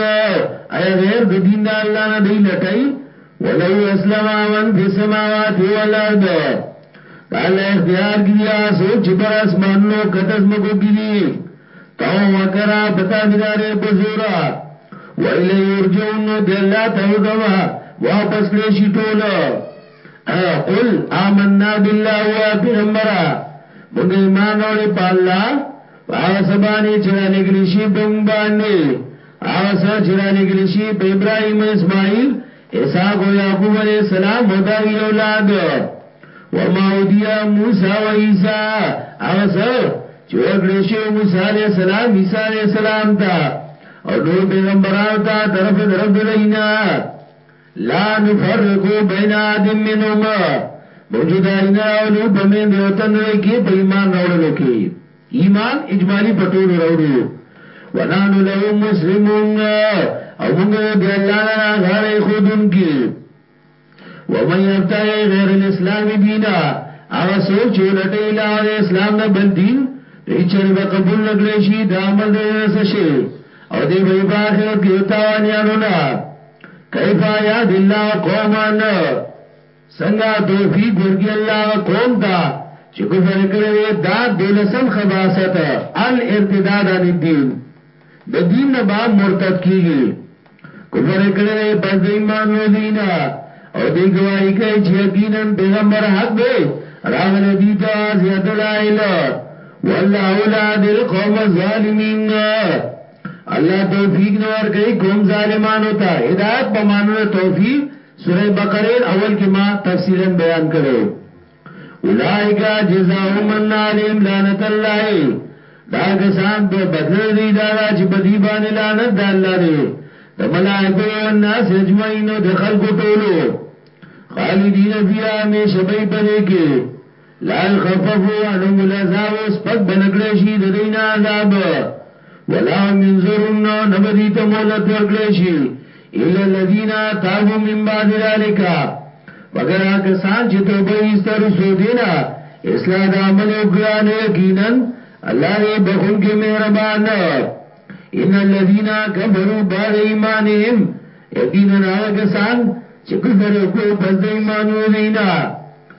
Speaker 1: ایا غیر د دین د الله نه دی لټای ولو اسلم من فی السماوات والارض الله اختیار کړی اسو چې پر اسمانو کدس مګو کړی تو وکرا پتا بیداره بزورا و الی یرجون دی الله ته حکما واپس کړی شي ټول قل آمنا بالله و پیغمبره مونږ ایمان اورې په الله هغه سبانی چې را لګلی شي په باندې هغه سره چې را لګلی شي په ابراهيم اسماعیل اسحاق او يعقوب عليه السلام او دا اولاد وما اوديا موسی و عيسى هغه سره چې ورکړی شي موسی عليه السلام عيسى عليه السلام ته او نور پیغمبرانو ته طرف طرف دلینا لا نفرق بین احد منهم مونږ جدائی نه راولو په مین دیو تن دوی کې په ایمان راوړلو کې ایمان اجمالی په ټولو راوړو ونحن له مسلمون او مونږ یو دی الله لرا غاړې خودونکي ومن یبتغي غیر الاسلام دینا هغه څوک چې لټي علاوه اسلام نه بل دین هیڅ چره به قبول نکړي شي دا عمل دې نه شي او دې به په آخرت کې تاوانیانو نه کیفا یاد الله قوما څنګه توفیق ورګی الله قوم ته چې کفر کړی وي دا دلسم خباست الارتداد عن الدین د دین نه با مرتد کیږي کفر کړی وي پس د ایمان نو دینا او دی گواہی کوي چې یقینا پیغمبر حق دی راغله دی ته زیاد دلایل والله اولاد القوم الظالمین الله توفیق نه ورکوي قوم ظالمانو ته هدایت په معنی د توفیق سوره بقره اول کې ما تفصیلا بیان کړو اولائک جزاهم من علیم لعنت الله دا کسان به بدل دی دا چې بدی باندې لعنت د الله دی د ملائکه او الناس اجمعین او د خلکو ټولو خالدین فیها می شبای پدې کې لا يخففو عنهم العذاب سپک بنکړی شي د دین عذاب ولا هم ينظرون نبدی ته مولت ورکړی شي الا الذين تابوا من بعد ذلك مگر هغه سان چې توبه یې ستر سو دینا اصلاح د عمل او ګران یقینا الله دې بخون کې مهربان ان الذين كفروا بعد ایمانهم یقینا هغه سان چې کفر وکړو پس د ایمان یې دینا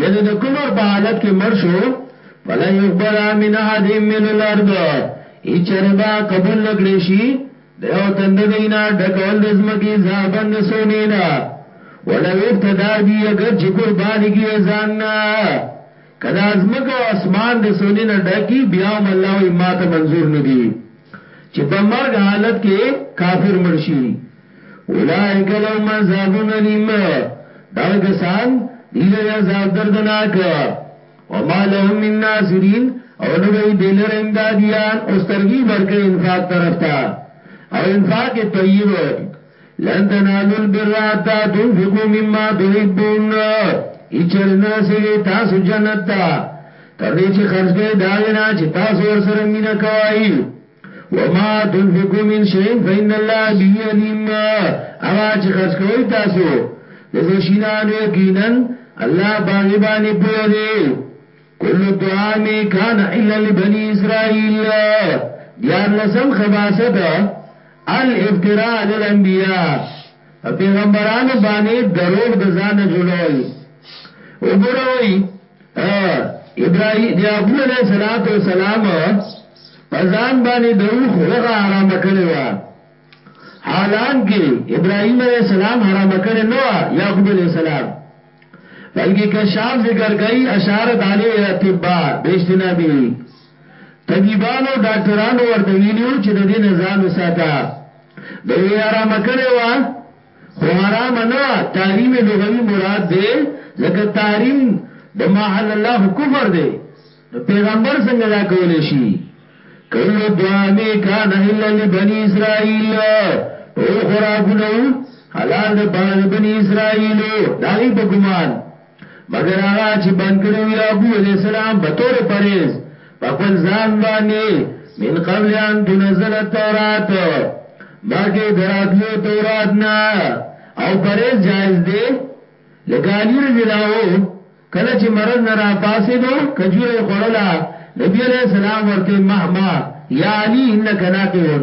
Speaker 1: یعنی د کفر په حالت کې مړ شو فلا يقبل من احد مل الارض ای چربا قبول نکړي شي د یو تند دینا ډکول د زمکی زابن د سونینا ولو افتدا بی اگر چې قربانی کی ځان نه کدا زمکه او اسمان د سونینا ډکی بیا هم الله وی ماته منظور ندی چې په مرګ حالت کې کافر مرشي اولائک لهم عذاب علیم دا کسان دی لري عذاب دردناک وما لهم من ناصرین او نو دی دلر امدادیان او سترګي ورکه انفاق طرف تا او انفاق طیب لن تنالوا البر حتى تنفقوا مما تحبون اچرن رسیږي تاسو جنت ته تر دې چې خرج کړئ دا غنا چې تاسو ورسره مینه کوئ وما تنفقوا من شيء فإن الله به عليم اغا چې خرج کوي تاسو د زشینانو یقینا الله باغی باندې پوه دی کل الطعام کان الا لبني اسرائيل دیار لسم خباست الافتراء علی الانبیاء پیغمبرانو باندې دروغ د ځان جوړول وګوروي ابراهيم يعقوب عليه الصلاه والسلام پزان باندې د اوخ وغه حرام کړی و حالان کې ابراهيم عليه السلام حرام کړی نو يعقوب عليه السلام بلکې کشاف ذکر کوي اشارت عليه اتباع بهشتنا به طبيبانو ډاکټرانو ورته ویلو چې د دې نزان وساته د وی حرام کړی و خو حرامه نه وه، تحریم یې لغوي مراد دی، ځکه تحریم د ما حل الله خو کفر دی، نو پیغمبر څنګه دا کولی شي؟ کل الطعام کان حلا لبنی اسرائیل ټول خوراکونه وو حلال د پاره د بنی اسرائیلو، د هغوی په ګمان. مگر هغه چې بند کړو یعقوب علی السلام په تور پرېز په خپل ځان باندې من قبل ان تنزل التوراۃ مکه دراتلو تورات نه او پرېز جایز دی لکه علی رضی الله کله چې مرض نه را پاسې دو کجوره خړلا نبی علیہ السلام ورته مهما یا علی انک ناقون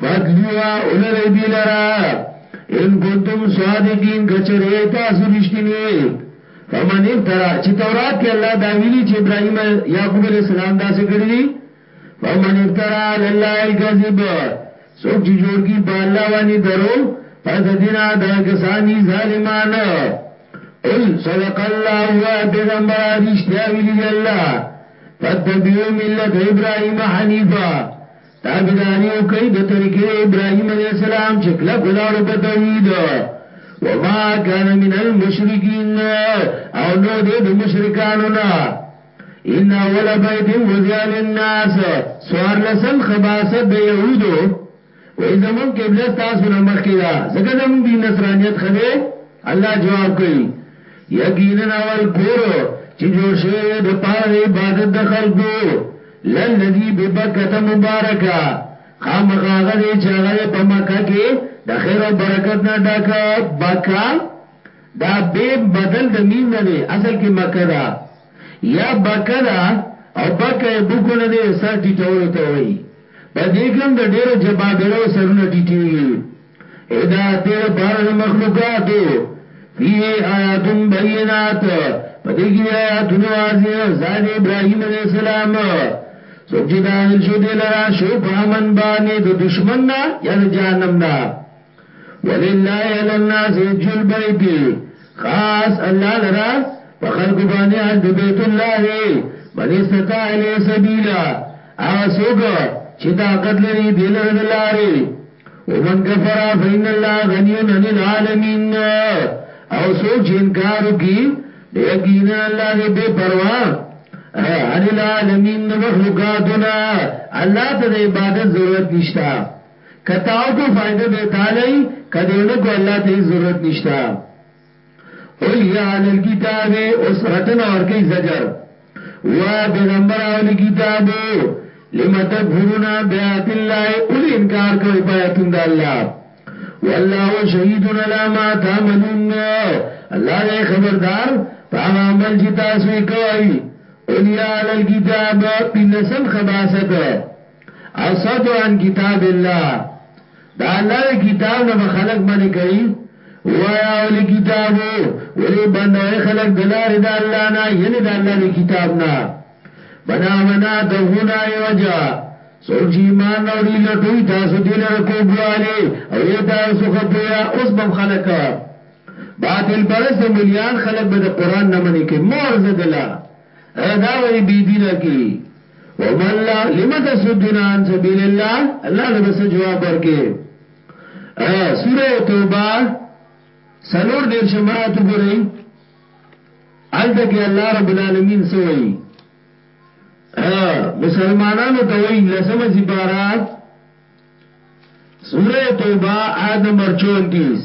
Speaker 1: فدلیوا اولری دی لرا ان کنتم صادقین کچری تاسو رشتینی فمن افترا چې تورات کې الله دا ویلي چې ابراهیم یعقوب علی السلام دا څه کړی دي فمن افترا علی الله الکذب څوک چې جوړ کی په الله باندې درو پس دینا دا کسانی ظالمان قل صدق الله و پیغمبر رشتیا ویلي الله فتبعو ملت ابراهیم حنیفا تابعداري وکړئ د طریقې د ابراهیم علیه السلام چې کلک ولاړو په توحید وما کان من المشرکین او نو دې د مشرکانو نه ان اول بیت وزیال الناس سوار لسم خباست د یهودو وې زمون قبله تاسو نه مخکې دا زګه زمون دین نصرانیت خده الله جواب کوي یقینا اول کور چې جوړ شوی د پاره عبادت د خلکو للذی ببکه مبارکه خامخا هغه دی چې هغه دی په مکه کې د خیر او برکت نه ډک بکا دا به بدل د میم نه دی اصل کې مکه دا یا بکا دا او بکا یې بوکو نه دی سر ټیټولو ته وایي په دې کې هم د ډیرو جبابرو سرونه ټیټیږي هدایت دې لپاره د مخلوقاتو فيه آیات بینات پدې کې دی آیاتونه واضح زاد ابراهیم علیه السلام څوک چې داخل شو دی لرا شو په امن باندې د دشمن نه یا د جهنم نه ولله علی الناس جل بیت خاص الله لرا په خلق باندې حج د بیت الله دی من استطاع الیه سبیلا هغه څوک چې طاقت لري دی لره د لارې ومن کفر فإن الله غني عن العالمين او سوک چې انکار وکي یقینا الله دې بے پروا عن العالمین د مخلوقاتنا الله ته د عبادت ضرورت نشتا کتاو کو فائدہ به تعالی کدیونو کو الله ته ضرورت نشتا حی علی الكتاب اوس رټنه ورکی زجر وا پیغمبر اولی کتاب لما تکفرون بیات الله اول انکار کوي پیاتون د الله والله شهید علی ما تعملون الله دې خبردار پاغه عمل چې تاسو کوي قل یا علی الكتاب بنسم خباست اصد عن کتاب الله د الله د کتاب نه به خلق منې کوي وایا اولی کتابو ولی بندوی خلق دلار دا اللہ نا یعنی دا اللہ دا کتاب نا بنا منا تغونا ای وجہ سوک چی ایمان نوری لٹوی تاسو دیل رکو گوالی او ای تاسو خپویا اس بم خلق باطل پرست ملیان خلق به دا قرآن نمانی که مورز دلا اے دا ولی بی دین کی وما اللہ لم تصدون عن سبیل اللہ اللہ دې بس جواب ورکې سورہ توبہ سلور دیر شمایت ګورئ الته کې الله رب العالمین سوئی مسلمانانو ته وی لسمه سپارا سورہ توبہ آیت نمبر 34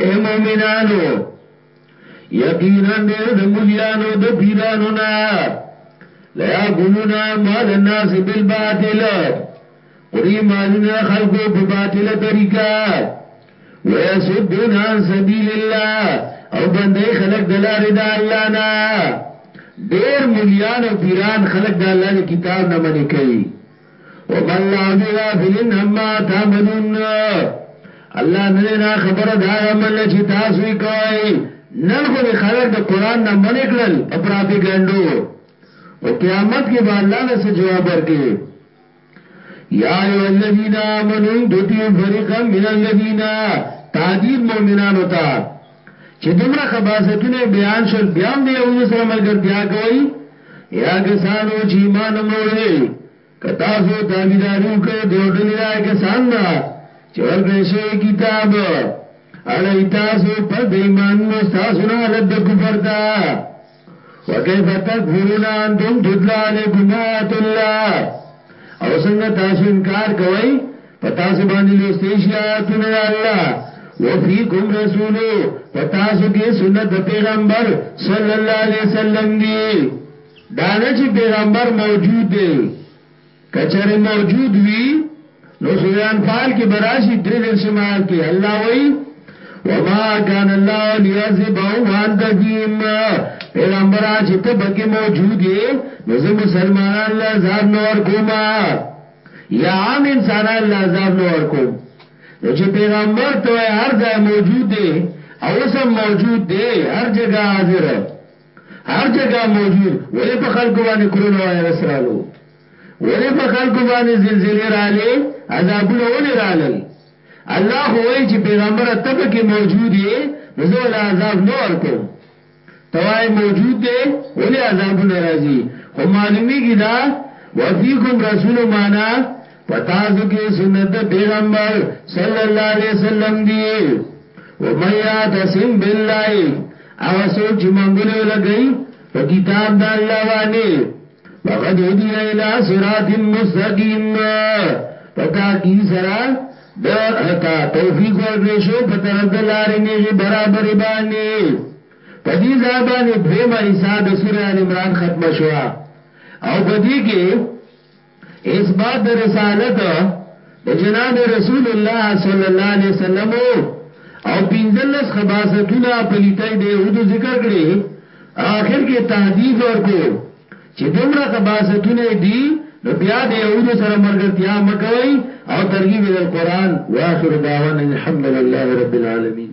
Speaker 1: اې مومنانو یقینا ډېر د مليانو د پیرانو نه لیا ګلونا مال الناس بالباطل قری مالونه خلقو په باطله طریقه ويسدون عن سبيل الله او بندي خلق دلار دا الله نا دير مليان او پیران خلق دا الله دا کتاب نا منی کئی وما الله بغافل عما تعملون الله نه نه خبر دا عمل چې تاسو یې کوي نن خو دې خلک د قران نه من کړل په پراپګانډو او قیامت کې به الله له جواب ورکړي یا ایو الذین آمنو تطیعوا فریقا من الذین تعذيب مؤمنانو ته چې دومره خباثتونه بیان شول بیا هم د یهودو سره ملګرتیا کوي یا کسانو چې ایمان هم وروړي که تاسو تابعداري وکړئ د یو ډلې راي کسان نه چې ورکړی شوی کتاب اړی تاسو پس د ایمان نو تاسو نه حالت د کفر ته وکيف تکفرون انتم تدلا علیکم آیات الله او څنګه تاسو انکار کوئ پتا سو باندې لوستې شي آیاتونه الله وفيکم رسولو پتا سو کې سنت د پیغمبر صلی الله علیه وسلم دی دا نه چې پیغمبر موجود دی که چېرې موجود وي نو سورې انفال کې براشي درې دېرش مایات کې الله وایي وما كان الله ليعذبهم وانت فيهم پیغمبر چې ته بګي موجود یې نو زه مسلمانان له عذاب نور کوما یا عام انسانان له عذاب نور کوم نو چې پیغمبر ته هر ځای موجود دی او سم موجود دی هر جگہ حاضر هر جګه موجود ولی په خلکو باندې کرونا وایرس رالو ولی په خلکو باندې زلزلې رالې عذابونه ولی رالل الله خو وایي چې پیغمبره ته په کې موجود یې نو زه ولا عذاب نه ورکوم توای موجود دی ولی عذابونه راځي خو معلومیږي دا وفیکم رسول معنا په تاسو کې سنت د پیغمبر صلی الله علیه وسلم دی و میا تسم بالله هغه څوک چې منګولې ولګي په کتاب د الله باندې فقد هدی الى صراط مستقیم پتا کی سرا د اتا توفیق ورکړې شو په طرف د لارې نیغي برابر باندې په دې ځای باندې دوه مې ساده سورې ال عمران ختمه شو او په دې کې اثبات د رسالت د جناب رسول الله صلی الله علیه وسلم او پنځلس خباستونه پلیتای د یهودو ذکر کړي اخر کې تهدید ورکو چې دومره خباستونه دي نو بیا د یهودو سره مرګرتیا مکوي او ترغیب ال قران واخر دعوانا الحمدلله رب العالمین